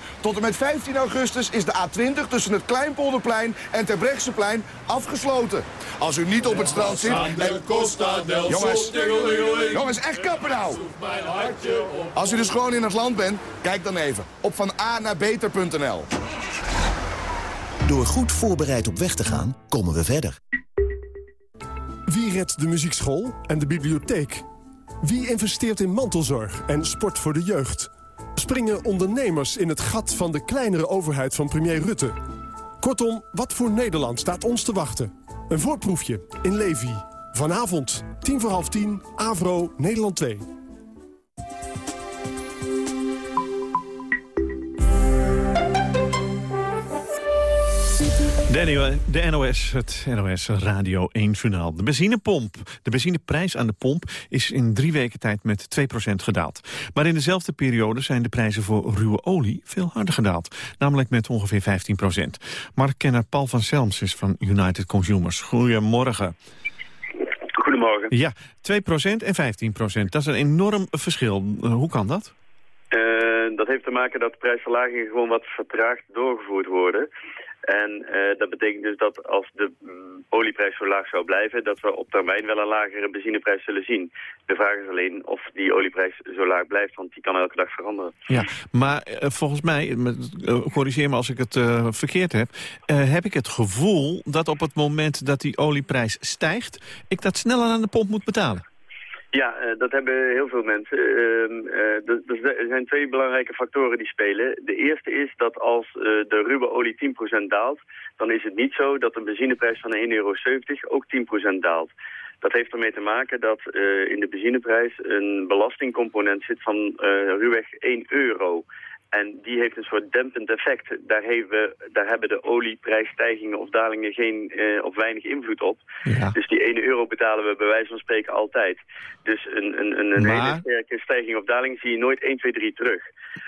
Tot en met 15 augustus is de A20 tussen het Kleinpolderplein en Terbrechtseplein afgesloten. Als u niet op het strand zit... Jongens, jongens, echt kappen nou! Als u dus gewoon in het land bent, kijk dan even op van A naar beter.nl.
Door goed voorbereid op weg te gaan, komen we verder.
Wie redt de muziekschool en de bibliotheek? Wie investeert in mantelzorg en sport voor de jeugd? Springen ondernemers in het gat van de kleinere overheid van premier Rutte? Kortom, wat voor Nederland staat ons te wachten? Een voorproefje in Levi. Vanavond, tien voor half tien, Avro, Nederland 2.
De, de NOS, het NOS Radio 1 journaal. De benzinepomp. De benzineprijs aan de pomp is in drie weken tijd met 2% gedaald. Maar in dezelfde periode zijn de prijzen voor ruwe olie veel harder gedaald. Namelijk met ongeveer 15%. Markkenner Paul van Selms is van United Consumers. Goedemorgen.
Goedemorgen.
Ja, 2% en 15%. Dat is een enorm verschil. Hoe kan dat?
Uh, dat heeft te maken dat prijsverlagingen gewoon wat vertraagd doorgevoerd worden. En uh, dat betekent dus dat als de olieprijs zo laag zou blijven... dat we op termijn wel een lagere benzineprijs zullen zien. De vraag is alleen of die olieprijs zo laag blijft, want die kan elke dag veranderen.
Ja, maar uh, volgens mij, uh, corrigeer me als ik het verkeerd heb... heb ik het gevoel dat op het moment dat die olieprijs stijgt... ik dat sneller aan de pomp moet betalen.
Ja, uh, dat hebben heel veel mensen. Uh, uh, er zijn twee belangrijke factoren die spelen. De eerste is dat als uh, de ruwe olie 10% daalt... dan is het niet zo dat de benzineprijs van 1,70 euro ook 10% daalt. Dat heeft ermee te maken dat in de benzineprijs een belastingcomponent zit van ruwweg 1 euro... En die heeft een soort dempend effect. Daar, hebben, daar hebben de olieprijsstijgingen of dalingen geen eh, of weinig invloed op. Ja. Dus die 1 euro betalen we bij wijze van spreken altijd. Dus een, een, een, een hele sterke stijging of daling zie je nooit 1, 2, 3 terug.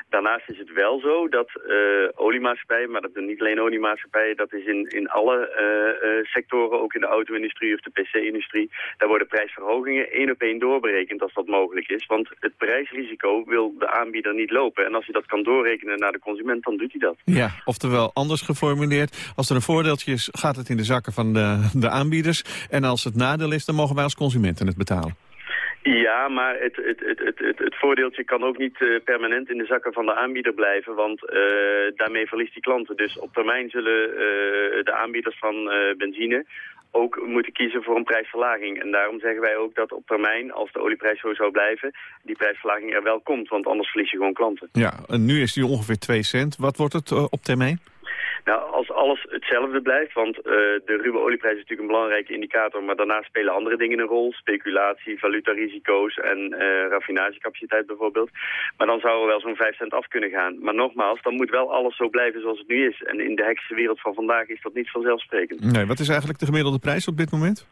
Daarnaast is het wel zo dat uh, oliemaatschappijen, maar dat doen niet alleen oliemaatschappijen, dat is in, in alle uh, uh, sectoren, ook in de auto-industrie of de pc-industrie, daar worden prijsverhogingen één op één doorberekend als dat mogelijk is. Want het prijsrisico wil de aanbieder niet lopen. En als hij dat kan doorrekenen naar de consument, dan doet hij dat.
Ja, oftewel anders geformuleerd, als er een voordeeltje is, gaat het in de zakken van de, de aanbieders. En als het nadeel is, dan mogen wij als consumenten het betalen.
Ja, maar het, het, het, het, het, voordeeltje kan ook niet uh, permanent in de zakken van de aanbieder blijven, want uh, daarmee verliest die klanten. Dus op termijn zullen uh, de aanbieders van benzine ook moeten kiezen voor een prijsverlaging. En daarom zeggen wij ook dat op termijn, als de olieprijs zo zou blijven, die prijsverlaging er wel komt, want anders verlies je gewoon klanten.
Ja, en nu is die ongeveer 2 cent. Wat wordt het op termijn?
Nou, als alles hetzelfde blijft, want uh, de ruwe olieprijs is natuurlijk een belangrijke indicator, maar daarna spelen andere dingen een rol. Speculatie, valutarisico's en uh, raffinagecapaciteit bijvoorbeeld. Maar dan zou er wel zo'n 5 cent af kunnen gaan. Maar nogmaals, dan moet wel alles zo blijven zoals het nu is. En in de hekse wereld van vandaag is dat niet vanzelfsprekend.
Nee, wat is eigenlijk de gemiddelde prijs op dit moment?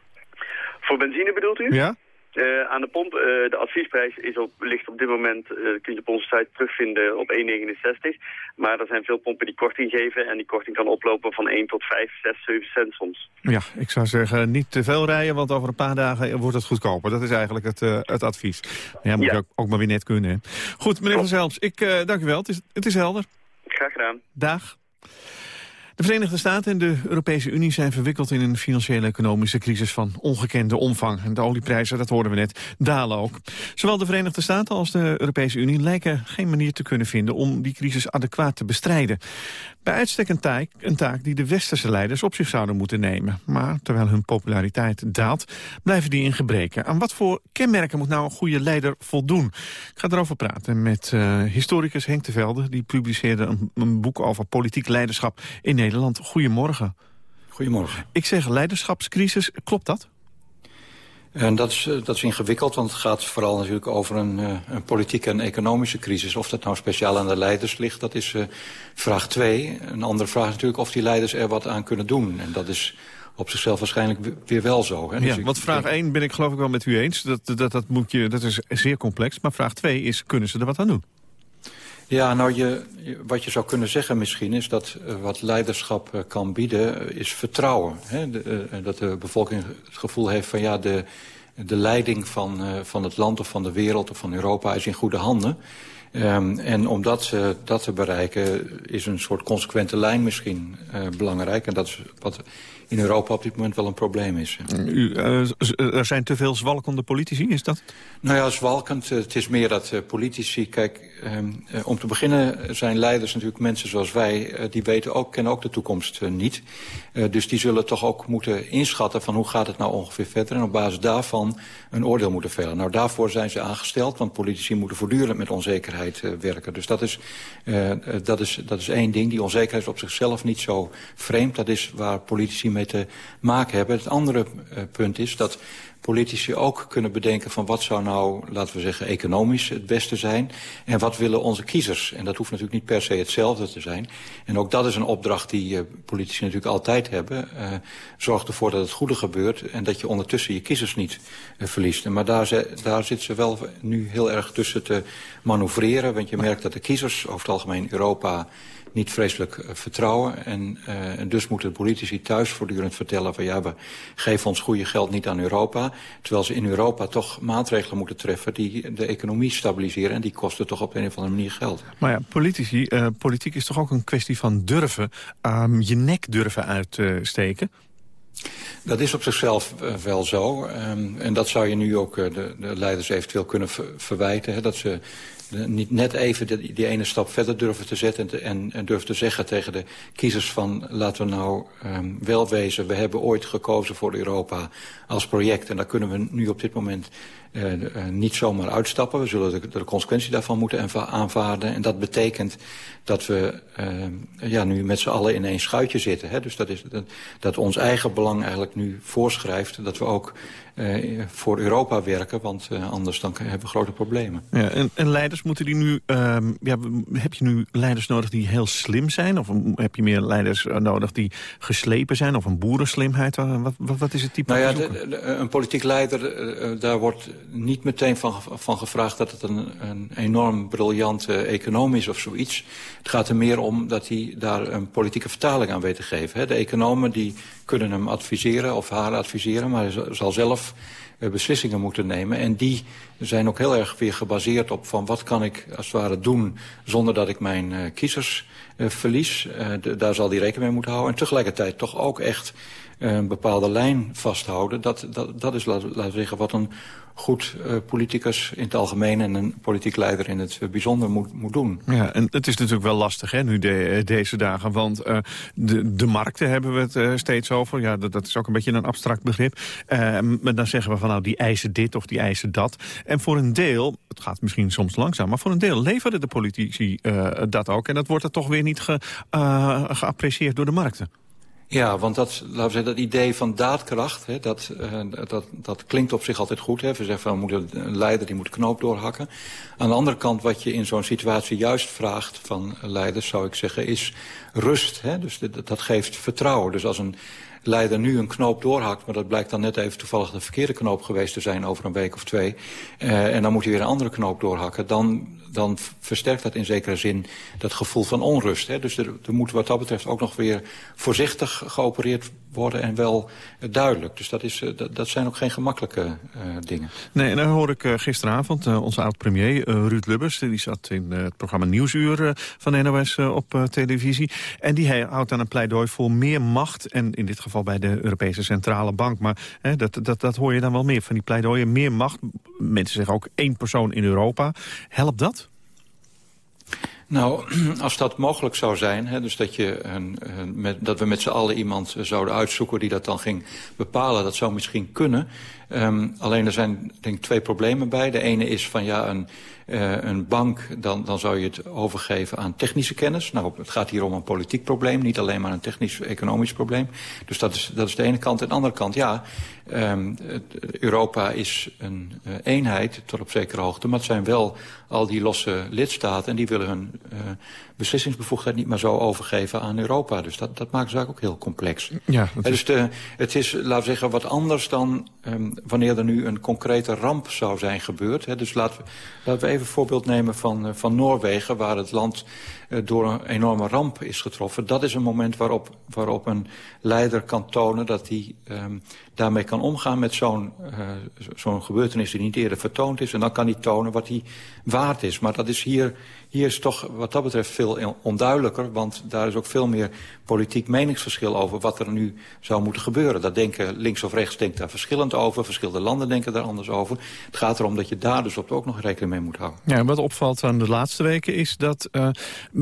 Voor benzine bedoelt u?
Ja.
Uh, aan de pomp, uh, de adviesprijs is op, ligt op dit moment, uh, kun je op onze site terugvinden, op 1,69. Maar er zijn veel pompen die korting geven en die korting kan oplopen van 1 tot 5, 6, 7 cent soms.
Ja, ik zou zeggen niet te veel rijden, want over een paar dagen wordt het goedkoper. Dat is eigenlijk het, het advies. Ja, moet ja. je ook, ook, maar weer net kunnen. Hè. Goed, meneer Van Zelms, ik dank u wel. Het is, het is helder.
Graag gedaan.
Dag. De Verenigde Staten en de Europese Unie zijn verwikkeld in een financiële economische crisis van ongekende omvang. En de olieprijzen, dat hoorden we net, dalen ook. Zowel de Verenigde Staten als de Europese Unie lijken geen manier te kunnen vinden om die crisis adequaat te bestrijden. Bij uitstek een taak, een taak die de westerse leiders op zich zouden moeten nemen. Maar terwijl hun populariteit daalt, blijven die in gebreken. Aan wat voor kenmerken moet nou een goede leider voldoen? Ik ga erover praten met uh, historicus Henk de Velde. Die publiceerde een, een boek over politiek leiderschap in Nederland. Goedemorgen.
Goedemorgen.
Ik zeg leiderschapscrisis, klopt dat?
En dat is, dat is ingewikkeld, want het gaat vooral natuurlijk over een, uh, een politieke en economische crisis. Of dat nou speciaal aan de leiders ligt, dat is uh, vraag twee. Een andere vraag is natuurlijk of die leiders er wat aan kunnen doen. En dat is op zichzelf waarschijnlijk weer wel zo. Hè?
Dus ja, want vraag 1 ben ik geloof ik wel met u eens. Dat, dat, dat, moet je, dat is zeer complex. Maar vraag 2 is, kunnen ze er wat aan doen?
Ja, nou, je, wat je zou kunnen zeggen misschien is dat uh, wat leiderschap uh, kan bieden, uh, is vertrouwen. Hè? De, dat de bevolking het gevoel heeft van ja, de, de leiding van, van het land of van de wereld of van Europa is in goede handen. Um, en om dat, dat te bereiken is een soort consequente lijn misschien belangrijk. En dat is wat in Europa op dit moment wel een probleem is.
U, er zijn te veel zwalkende politici, is dat?
Nou ja, zwalkend. Het is meer dat politici... Kijk, um, uh, om te beginnen zijn leiders natuurlijk mensen zoals wij... die weten ook, kennen ook de toekomst niet. dus die zullen toch ook moeten inschatten van hoe gaat het nou ongeveer verder... en op basis daarvan een oordeel moeten vellen. Nou, daarvoor zijn ze aangesteld, want politici moeten voortdurend met onzekerheid werken. Dus dat is, dat, is, dat is één ding. Die onzekerheid is op zichzelf niet zo vreemd. Dat is waar politici mee te maken hebben. Het andere punt is dat politici ook kunnen bedenken van wat zou nou, laten we zeggen, economisch het beste zijn. En wat willen onze kiezers? En dat hoeft natuurlijk niet per se hetzelfde te zijn. En ook dat is een opdracht die uh, politici natuurlijk altijd hebben. Uh, zorg ervoor dat het goede gebeurt en dat je ondertussen je kiezers niet uh, verliest. Maar daar, daar zit ze wel nu heel erg tussen te manoeuvreren. Want je merkt dat de kiezers over het algemeen Europa niet vreselijk uh, vertrouwen. En, uh, en dus moeten de politici thuis voortdurend vertellen van ja, we geven ons goede geld niet aan Europa. Terwijl ze in Europa toch maatregelen moeten treffen die de economie stabiliseren. En die kosten toch op een of andere manier geld.
Maar ja, politici, uh, politiek is toch ook een kwestie van durven. Um, je nek durven uitsteken.
Dat is op zichzelf wel zo. Um, en dat zou je nu ook de, de leiders eventueel kunnen ver verwijten. Dat ze niet net even die, die ene stap verder durven te zetten... en, en, en durven te zeggen tegen de kiezers van... laten we nou um, wel wezen, we hebben ooit gekozen voor Europa als project... en daar kunnen we nu op dit moment niet zomaar uitstappen. We zullen de, de consequentie daarvan moeten aanvaarden. En dat betekent dat we uh, ja, nu met z'n allen in één schuitje zitten. Hè? Dus dat, is, dat, dat ons eigen belang eigenlijk nu voorschrijft... dat we ook voor Europa werken, want anders dan hebben we grote problemen.
Ja, en, en leiders moeten die nu... Uh, ja, heb je nu leiders nodig die heel slim zijn? Of heb je meer leiders nodig die geslepen zijn? Of een boerenslimheid? Wat, wat, wat is het type
nou ja, de, de, Een politiek leider, daar wordt niet meteen van, van gevraagd... dat het een, een enorm briljante econoom is of zoiets. Het gaat er meer om dat hij daar een politieke vertaling aan weet te geven. Hè. De economen die kunnen hem adviseren of haar adviseren... maar hij zal zelf uh, beslissingen moeten nemen. En die zijn ook heel erg weer gebaseerd op van wat kan ik als het ware doen... zonder dat ik mijn uh, kiezers uh, verlies. Daar zal hij rekening mee moeten houden. En tegelijkertijd toch ook echt een bepaalde lijn vasthouden. Dat, dat, dat is, laten we zeggen, wat een goed uh, politicus in het algemeen... en een politiek leider in het bijzonder moet, moet doen.
Ja, en het is natuurlijk wel lastig hè, nu de, deze dagen. Want de, de markten hebben we het steeds over. Ja, dat, dat is ook een beetje een abstract begrip. maar dan zeggen we van nou, die eisen dit of die eisen dat. En voor een deel, het gaat misschien soms langzaam... maar voor een deel leveren de politici dat ook. En dat wordt er toch weer niet ge, geapprecieerd door de markten.
Ja, want dat, laten we zeggen, dat idee van daadkracht, hè, dat, uh, dat, dat klinkt op zich altijd goed. Hè. We zeggen van een leider die moet knoop doorhakken. Aan de andere kant, wat je in zo'n situatie juist vraagt van leiders, zou ik zeggen, is rust. Hè. Dus dat, dat geeft vertrouwen. Dus als een leider nu een knoop doorhakt... maar dat blijkt dan net even toevallig de verkeerde knoop geweest te zijn over een week of twee... Uh, en dan moet hij weer een andere knoop doorhakken... dan dan versterkt dat in zekere zin dat gevoel van onrust. Hè? Dus er, er moet wat dat betreft ook nog weer voorzichtig geopereerd worden en wel duidelijk. Dus dat, is, dat, dat zijn ook geen gemakkelijke uh, dingen.
Nee, en dan hoor ik gisteravond onze oud-premier Ruud Lubbers... die zat in het programma Nieuwsuur van NOS op televisie... en die houdt dan een pleidooi voor meer macht... en in dit geval bij de Europese Centrale Bank. Maar dat, dat, dat hoor je dan wel meer van die pleidooien. Meer macht, mensen zeggen ook één persoon in Europa. Helpt dat?
Nou, als dat mogelijk zou zijn, hè, dus dat, je een, een, met, dat we met z'n allen iemand zouden uitzoeken die dat dan ging bepalen, dat zou misschien kunnen. Um, alleen er zijn denk ik twee problemen bij. De ene is van ja, een, uh, een bank, dan, dan zou je het overgeven aan technische kennis. Nou, het gaat hier om een politiek probleem, niet alleen maar een technisch-economisch probleem. Dus dat is, dat is de ene kant. En de andere kant, ja, um, Europa is een uh, eenheid tot op zekere hoogte, maar het zijn wel al die losse lidstaten en die willen hun uh, beslissingsbevoegdheid niet meer zo overgeven aan Europa. Dus dat, dat maakt de zaak ook heel complex.
Ja,
dus de, het is, laten we zeggen, wat anders dan um, wanneer er nu een concrete ramp zou zijn gebeurd. Hè. Dus laten we, laten we even een voorbeeld nemen van, uh, van Noorwegen... waar het land uh, door een enorme ramp is getroffen. Dat is een moment waarop, waarop een leider kan tonen dat hij um, daarmee kan omgaan met zo'n uh, zo'n gebeurtenis die niet eerder vertoond is. En dan kan hij tonen wat hij waard is. Maar dat is hier, hier is toch wat dat betreft veel onduidelijker. Want daar is ook veel meer politiek meningsverschil over wat er nu zou moeten gebeuren. Dat denken links of rechts denkt daar verschillend over. Verschillende landen denken daar anders over. Het gaat erom dat je daar dus ook nog rekening mee moet houden.
Ja, wat opvalt aan de laatste weken is dat uh,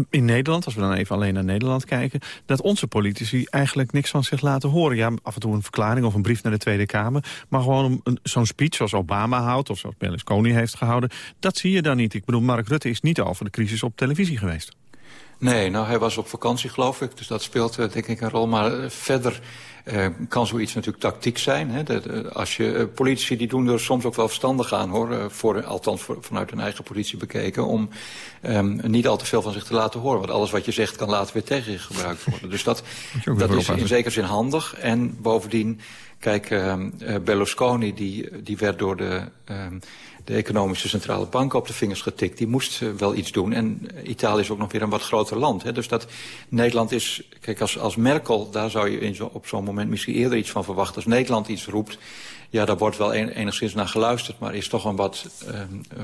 in Nederland, als we dan even alleen naar Nederland kijken... dat onze politici eigenlijk niks van zich laten horen. Ja, af en toe een verklaring of een brief naar de Tweede Kamer. Maar gewoon zo'n speech zoals Obama houdt of zoals Berlusconi heeft gehouden... dat zie je dan niet. Ik bedoel, Mark Rutte is niet over de op televisie geweest.
Nee, nou hij was op vakantie geloof ik, dus dat speelt uh, denk ik een rol. Maar uh, verder uh, kan zoiets natuurlijk tactiek zijn. Hè? De, als je, politici die doen er soms ook wel verstandig aan hoor, voor, althans voor, vanuit hun eigen politie bekeken, om um, niet al te veel van zich te laten horen. Want alles wat je zegt kan later weer tegen je gebruikt worden. Dus dat, dat is in zekere zin handig. En bovendien, kijk, Berlusconi die, die werd door de de economische centrale bank op de vingers getikt. Die moest uh, wel iets doen. En Italië is ook nog weer een wat groter land. Hè. Dus dat Nederland is... Kijk, als, als Merkel, daar zou je in zo, op zo'n moment misschien eerder iets van verwachten. Als Nederland iets roept, ja, daar wordt wel en, enigszins naar geluisterd. Maar is toch een wat, uh,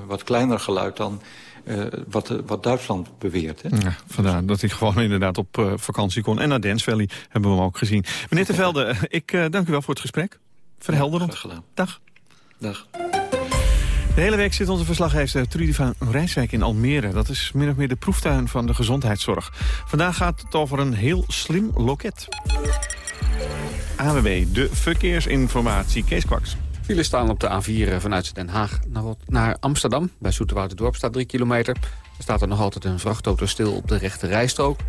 wat kleiner geluid dan... Uh, wat, uh, wat Duitsland beweert. Hè?
Ja, vandaar dat hij gewoon inderdaad op uh, vakantie kon. En naar Dance Valley hebben we hem ook gezien. Meneer Tevelde, ik dank u wel voor het gesprek. Verhelderend.
Ja, gedaan.
Dag.
Dag.
De hele week zit onze verslaggever Trudy van Rijswijk in Almere. Dat is min of meer de proeftuin van de gezondheidszorg. Vandaag gaat het over een heel slim loket. AWB, de verkeersinformatie. Kees Kwaks.
Files staan op de A4 vanuit Den Haag naar Amsterdam. Bij Dorp staat 3 kilometer. Er staat er nog altijd een vrachtauto stil op de rechte rijstrook.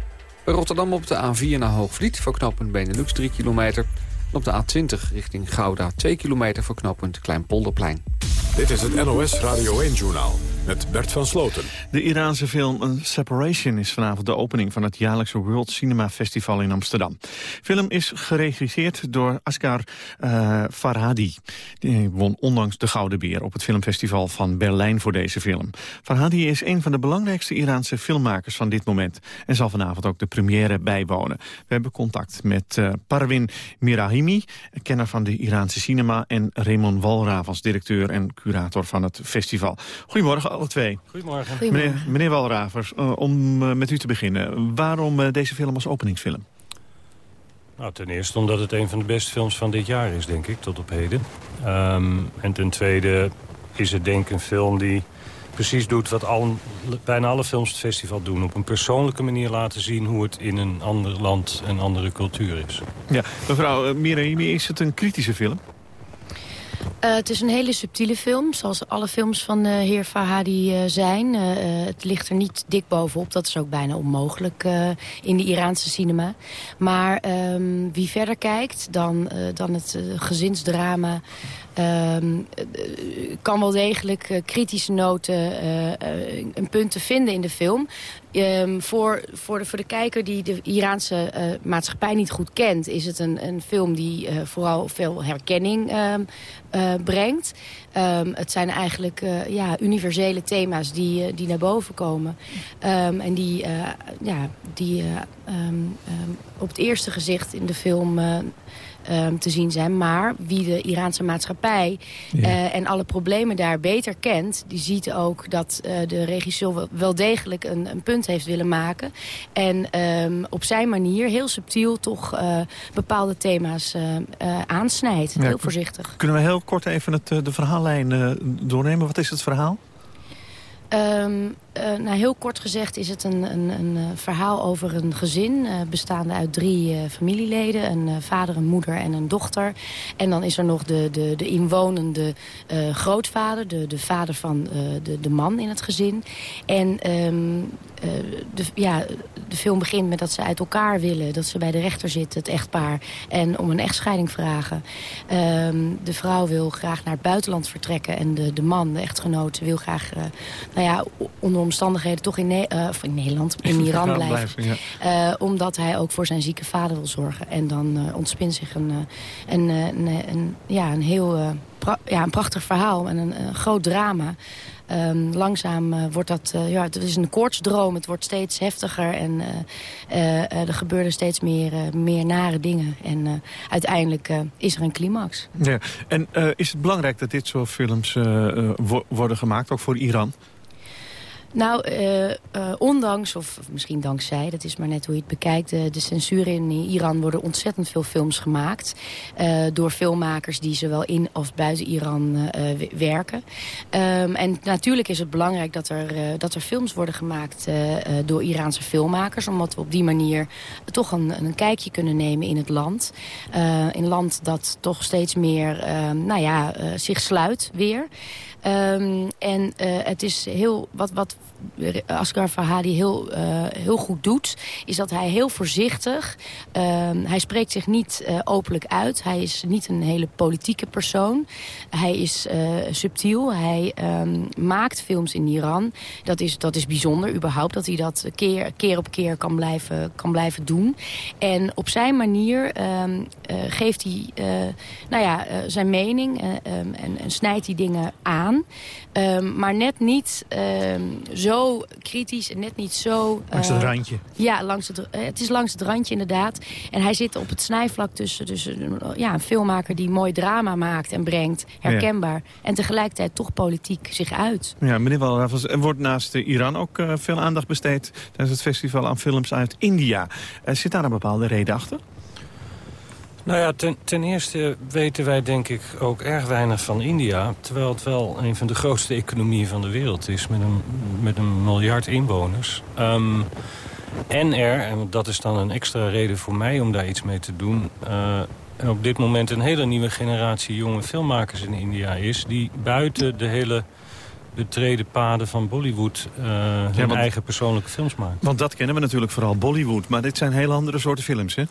Bij Rotterdam op de A4 naar Hoogvliet voor knooppunt Benelux 3 kilometer. En op de A20 richting Gouda 2 kilometer voor knooppunt Kleinpolderplein.
Dit is het NOS Radio 1-journaal met Bert van Sloten.
De Iraanse film Separation is vanavond de opening van het jaarlijkse World Cinema Festival in Amsterdam. Film is geregisseerd door Asghar uh, Farhadi. Die won ondanks de Gouden Beer op het filmfestival van Berlijn voor deze film. Farhadi is een van de belangrijkste Iraanse filmmakers van dit moment en zal vanavond ook de première bijwonen. We hebben contact met uh, Parvin Mirahimi, kenner van de Iraanse cinema, en Raymond als directeur en curator van het festival. Goedemorgen alle twee.
Goedemorgen.
Meneer, meneer Walravers, uh, om uh, met u te beginnen. Waarom uh, deze film als openingsfilm?
Nou, ten eerste omdat het een van de beste films van dit jaar is, denk ik, tot op heden. Um, en ten tweede is het denk ik een film die precies doet wat al, bijna alle films het festival doen. Op een persoonlijke manier laten zien hoe het in een ander land en andere cultuur is.
Ja, mevrouw Miraimi, is het een kritische film?
Uh, het is een hele subtiele film, zoals alle films van de heer Fahadi uh, zijn. Uh, het ligt er niet dik bovenop, dat is ook bijna onmogelijk in de Iraanse cinema. Maar um, wie verder kijkt dan, dan het gezinsdrama... Um, kan wel degelijk kritische noten een punt te vinden in de film. Um, voor, voor, de, voor de kijker die de Iraanse uh, maatschappij niet goed kent... is het een, een film die uh, vooral veel herkenning um, uh, brengt. Um, het zijn eigenlijk ja, universele thema's die, die naar boven komen. en die, ja, die op het eerste gezicht in de film um, te zien zijn. Maar wie de Iraanse maatschappij uh, en alle problemen daar beter kent... die ziet ook dat uh, de regisseur wel degelijk een, een, punt heeft willen maken. En um, op zijn manier heel subtiel toch uh, bepaalde thema's aansnijdt. Ja, heel voorzichtig.
Kunnen we heel kort even het, de verhaallijn doornemen? Wat is het verhaal?
Um, uh, nou, heel kort gezegd is het een, een, een eh, verhaal over een gezin... Uh, bestaande uit drie uh, familieleden. Een vader, een moeder en een dochter. En dan is er nog de, de, de inwonende grootvader. De, de vader van de, de man in het gezin. En um, de, ja, de film begint met dat ze uit elkaar willen. Dat ze bij de rechter zitten, het echtpaar. En om een echtscheiding vragen. Um, de vrouw wil graag naar het buitenland vertrekken. En de, de man, de echtgenoot, wil graag... nou ja, onder omstandigheden toch in, ne uh, in Nederland, in Iran blijven. blijven ja. uh, omdat hij ook voor zijn zieke vader wil zorgen. En dan uh, ontspint zich een, een, een, een, ja, een heel ja, een prachtig verhaal en een, een groot drama. Um, langzaam uh, wordt dat, uh, ja, het is een koortsdroom. Het wordt steeds heftiger en uh, er gebeuren steeds meer, meer nare dingen. En uiteindelijk is er een climax.
Ja. En is het belangrijk dat dit soort films wo worden gemaakt, ook voor Iran?
Nou, uh, uh, ondanks, of misschien dankzij, dat is maar net hoe je het bekijkt... de, censuur in Iran worden ontzettend veel films gemaakt... Uh, door filmmakers die zowel in of buiten Iran werken. Um, en natuurlijk is het belangrijk dat er, dat er films worden gemaakt door Iraanse filmmakers... omdat we op die manier toch een, een kijkje kunnen nemen in het land. een land dat toch steeds meer nou ja, zich sluit weer... Um, en uh, het is heel, wat, wat Asghar Farhadi heel, uh, heel goed doet... is dat hij heel voorzichtig... Uh, hij spreekt zich niet uh, openlijk uit. Hij is niet een hele politieke persoon. Hij is subtiel. Hij um, maakt films in Iran. Dat is, dat is bijzonder überhaupt. Dat hij dat keer, keer op keer kan blijven, kan blijven doen. En op zijn manier um, geeft hij nou ja, zijn mening... En, en snijdt die dingen aan. maar net niet zo kritisch en net niet zo...
Langs het eh, randje.
Ja, langs het, eh, het is langs het randje inderdaad. En hij zit op het snijvlak tussen, tussen ja, een filmmaker die mooi drama maakt en brengt. Herkenbaar. En tegelijkertijd toch politiek zich uit.
Ja, meneer Walraffels, er wordt naast Iran ook uh, veel aandacht besteed... tijdens het festival aan films uit India. Zit daar een bepaalde reden achter?
Nou ja, ten, ten, eerste weten wij denk ik ook erg weinig van India. Terwijl het wel een van de grootste economieën van de wereld is. Met een, met een miljard inwoners. Um, en er, en dat is dan een extra reden voor mij om daar iets mee te doen... Uh, en op dit moment een hele nieuwe generatie jonge filmmakers in India is... die buiten de hele betreden paden van Bollywood uh, hun eigen persoonlijke films maken.
Want dat kennen we natuurlijk vooral Bollywood. Maar dit zijn heel andere soorten films, hè?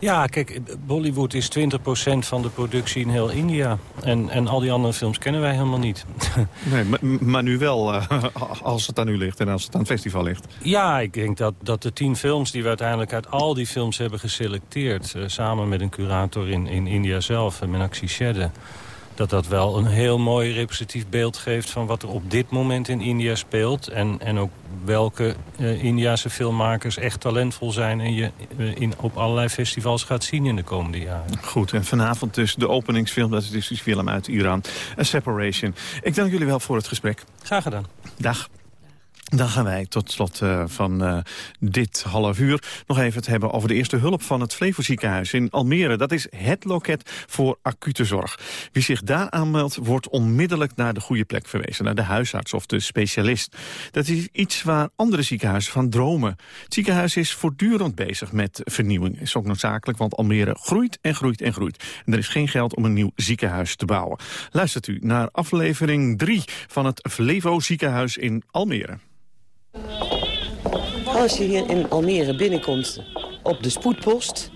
Ja, kijk, Bollywood is 20% van de productie in heel India. En, en al die andere films kennen wij helemaal niet.
Nee, maar, maar nu wel, uh, als het aan u ligt en als het aan het festival ligt.
Ja, ik denk dat, dat de tien films die we uiteindelijk uit al die films hebben geselecteerd... Uh, samen met een curator in, in India zelf, uh, Menakshi Shedde dat dat wel een heel mooi representatief beeld geeft... van wat er op dit moment in India speelt. En, en ook welke uh, Indiase filmmakers echt talentvol zijn... en je uh, in, op allerlei festivals gaat zien in de komende jaren.
Goed, en vanavond dus de openingsfilm. Dat is dus die film uit Iran. A Separation. Ik dank jullie wel voor het gesprek.
Graag gedaan.
Dag. Dan gaan wij tot slot uh, van uh, dit half uur nog even het hebben over de eerste hulp van het Flevo ziekenhuis in Almere. Dat is het loket voor acute zorg. Wie zich daar aanmeldt wordt onmiddellijk naar de goede plek verwezen. Naar de huisarts of de specialist. Dat is iets waar andere ziekenhuizen van dromen. Het ziekenhuis is voortdurend bezig met vernieuwing. Is ook noodzakelijk, want Almere groeit en groeit en groeit. En er is geen geld om een nieuw ziekenhuis te bouwen. Luistert u naar aflevering 3 van het Flevo ziekenhuis in Almere.
Als je hier in Almere binnenkomt op de spoedpost...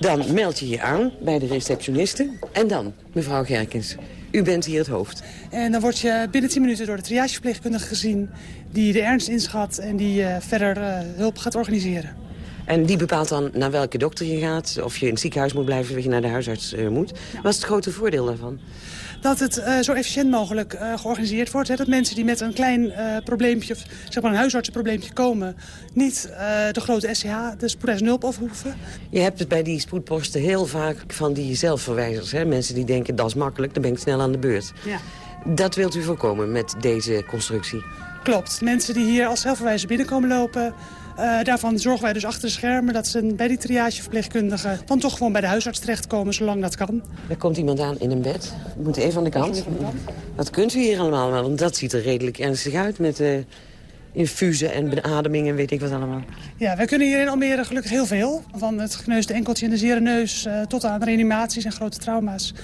dan meld je je aan bij de receptioniste. En dan, mevrouw Gerkens, u bent hier het hoofd.
En dan word je binnen 10 minuten door de triageverpleegkundige gezien... die de ernst inschat en die uh, verder uh, hulp gaat organiseren.
En die bepaalt dan naar welke dokter je gaat... of je in het ziekenhuis moet blijven, of je naar de huisarts uh, moet. Wat is het grote voordeel daarvan?
Dat het uh, zo efficiënt mogelijk uh, georganiseerd wordt. Hè? Dat mensen die met een klein uh, probleempje, of zeg maar een huisartsenprobleempje komen... niet de grote SCH, de spoedeisende op hoeven.
Je hebt het bij die spoedposten heel vaak van die zelfverwijzers. Hè? Mensen die denken, dat is makkelijk, dan ben ik snel aan de beurt. Ja. Dat wilt u voorkomen met deze constructie?
Klopt. Mensen die hier als zelfverwijzer binnenkomen lopen... Uh, daarvan zorgen wij dus achter de schermen dat ze bij die triageverpleegkundige... dan toch gewoon bij de huisarts terechtkomen, zolang dat kan.
Er komt iemand aan in een bed. Moet even aan de kant. Wat kunt u hier allemaal? Want dat ziet er redelijk ernstig uit met uh, infusen en beademing en weet ik wat allemaal.
Ja, wij kunnen hier in Almere gelukkig heel veel. Van het gekneusde enkeltje en de zere neus uh, tot aan reanimaties en grote trauma's.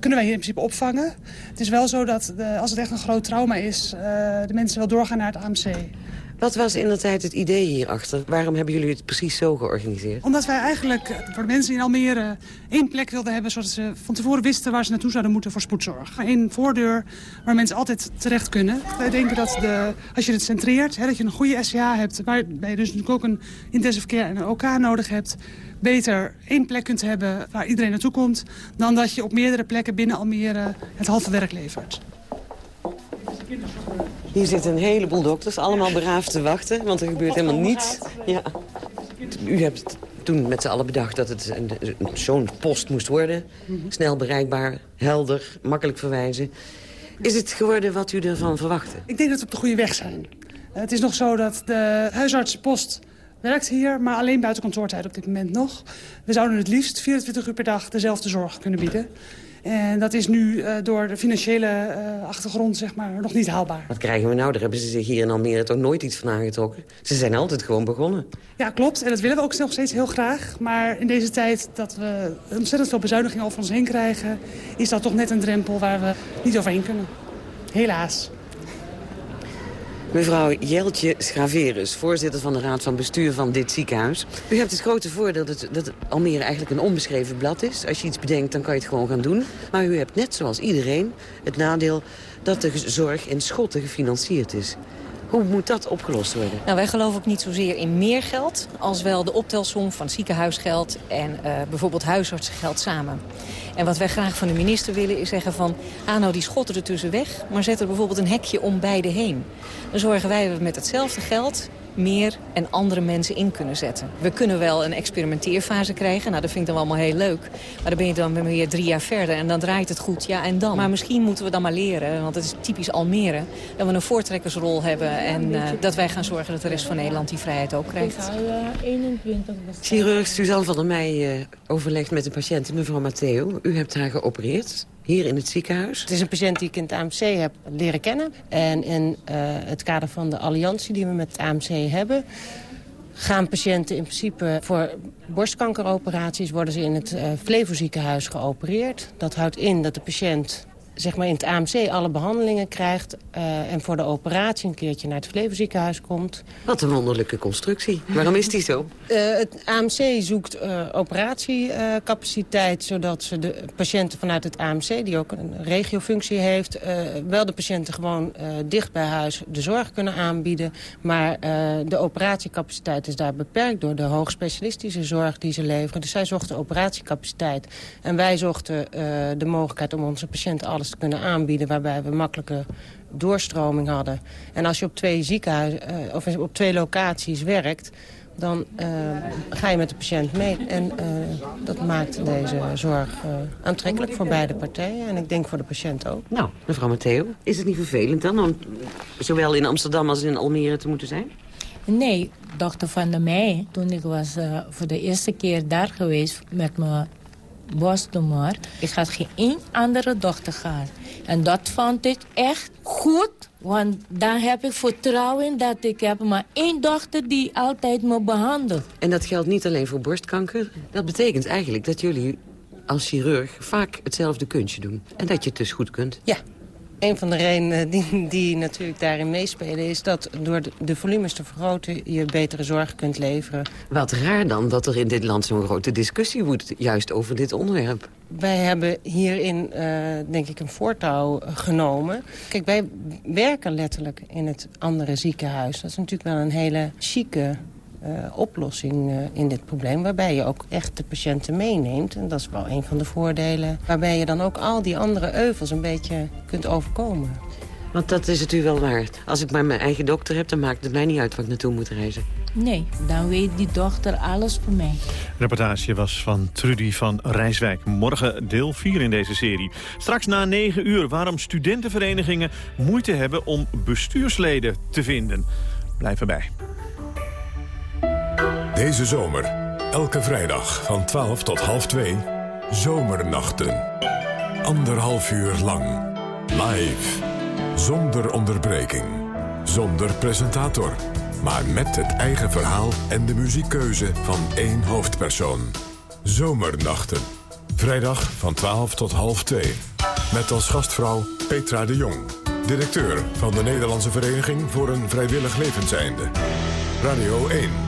kunnen wij hier in principe opvangen. Het is wel zo dat de, als het echt een groot trauma is, de mensen wel doorgaan naar het AMC.
Wat was in de tijd het idee hierachter? Waarom hebben jullie het precies zo georganiseerd?
Omdat wij eigenlijk voor de mensen in Almere één plek wilden hebben... zodat ze van tevoren wisten waar ze naartoe zouden moeten voor spoedzorg. Eén voordeur waar mensen altijd terecht kunnen. Wij denken dat de, als je het centreert, hè, dat je een goede SCH hebt... waarbij je dus natuurlijk ook een intensive care en een OK nodig hebt beter één plek kunt hebben waar iedereen naartoe komt... dan dat je op meerdere plekken binnen Almere het halve werk levert.
Hier zitten een heleboel dokters, allemaal beraafd te wachten, want er gebeurt helemaal niets. Ja. U hebt toen met z'n allen bedacht dat het zo'n post moest worden. Snel bereikbaar, helder, makkelijk verwijzen. Is het geworden wat u ervan verwachtte?
Ik denk dat we op de goede weg zijn. Het is nog zo dat de huisartsenpost werkt hier, maar alleen buiten kantoortijd op dit moment nog. We zouden het liefst 24 uur per dag dezelfde zorg kunnen bieden. En dat is nu uh, door de financiële uh, achtergrond zeg maar, nog niet haalbaar.
Wat krijgen we nou? Daar hebben ze zich hier in Almere toch nooit iets van aangetrokken. Ze zijn altijd gewoon begonnen.
Ja, klopt. En dat willen we ook nog steeds heel graag. Maar in deze tijd dat we ontzettend veel bezuinigingen over ons heen krijgen... is dat toch net een drempel waar we niet overheen kunnen. Helaas.
Mevrouw Jeltje Schraverus, voorzitter van de Raad van Bestuur van dit ziekenhuis. U hebt het grote voordeel dat, dat Almere eigenlijk een onbeschreven blad is. Als je iets bedenkt, dan kan je het gewoon gaan doen. Maar u hebt net zoals iedereen het nadeel dat de zorg in schotten gefinancierd is. Hoe moet dat opgelost worden?
Nou, wij geloven ook niet zozeer in meer geld... als wel de optelsom van ziekenhuisgeld en uh, bijvoorbeeld huisartsengeld samen. En wat wij graag van de minister willen is zeggen van... ah nou die schotten er tussen weg, maar zet er bijvoorbeeld een hekje om beide heen. Dan zorgen wij met hetzelfde geld meer en andere mensen in kunnen zetten. We kunnen wel een experimenteerfase krijgen. Nou, dat vind ik dan allemaal heel leuk. Maar dan ben je dan weer drie jaar verder en dan draait het goed. Ja, en dan? Maar misschien moeten we dan maar leren, want het is typisch Almere... dat we een voortrekkersrol hebben en uh, dat wij gaan zorgen dat de rest van Nederland die vrijheid ook krijgt.
21 Chirurg Suzanne van der Meij uh, overlegt met de patiënt, mevrouw Matteo. U hebt haar geopereerd hier in het ziekenhuis?
Het is een patiënt die ik in het AMC heb leren kennen. En in uh, het kader van de alliantie die we met het AMC hebben gaan patiënten in principe voor borstkankeroperaties... worden ze in het uh, Flevo ziekenhuis geopereerd. Dat houdt in dat de patiënt zeg maar in het AMC alle behandelingen krijgt... Uh, en voor de operatie een keertje naar het Flevenziekenhuis komt.
Wat een wonderlijke constructie. Waarom is die zo?
Uh, het AMC zoekt uh, operatiecapaciteit... zodat ze de patiënten vanuit het AMC, die ook een regiofunctie heeft... wel de patiënten gewoon dicht bij huis de zorg kunnen aanbieden. Maar de operatiecapaciteit is daar beperkt door de hoogspecialistische zorg die ze leveren. Dus zij zochten operatiecapaciteit. En wij zochten de mogelijkheid om onze patiënten alles te kunnen aanbieden... waarbij we makkelijke doorstroming hadden. En als je op twee, ziekenhuizen, uh, of op twee locaties werkt dan uh, ga je met de patiënt mee. En uh, dat maakt deze zorg uh, aantrekkelijk voor beide partijen. En ik denk voor de patiënt ook.
Nou, mevrouw Matteo, is het niet vervelend dan... om zowel in Amsterdam als in Almere te moeten zijn?
Nee, dokter Van der Meij, toen ik was voor de eerste keer daar geweest met mijn borsttumor. Ik had geen één andere dochter gehad. En dat vond ik echt goed. Want dan heb ik vertrouwen dat ik heb maar één dochter die altijd me behandelt.
En dat geldt niet alleen voor borstkanker. Dat betekent eigenlijk dat jullie als chirurg vaak hetzelfde kunstje doen. En dat je het dus goed kunt.
Ja, een van de redenen die, die natuurlijk daarin meespelen... is dat door de, de, volumes te vergroten je betere zorg kunt leveren.
Wat raar dan dat er in dit land zo'n grote discussie wordt... juist over dit onderwerp.
Wij hebben hierin, uh, denk ik, een voortouw genomen. Kijk, wij werken letterlijk in het andere ziekenhuis. Dat is natuurlijk wel een hele chique uh, oplossing uh, in dit probleem... waarbij je ook echt de patiënten meeneemt. En dat is wel een van de voordelen... waarbij je dan ook al die andere euvels een beetje kunt overkomen.
Want dat is het u wel waard. Als ik maar mijn eigen dokter heb, dan maakt het mij niet uit waar ik naartoe moet reizen.
Nee, dan weet die dochter alles voor mij.
De reportage was van Trudy van Rijswijk. Morgen deel 4 in deze serie. Straks na 9 uur waarom studentenverenigingen moeite hebben om bestuursleden te vinden. Blijf erbij.
Deze zomer, elke vrijdag van 12 tot half 2, Zomernachten. Anderhalf uur lang, live, zonder onderbreking, zonder presentator... maar met het eigen verhaal en de muziekkeuze van één hoofdpersoon. Zomernachten, vrijdag van 12 tot half 2. Met als gastvrouw Petra de Jong, directeur van de Nederlandse Vereniging voor een Vrijwillig Levenseinde. Radio 1.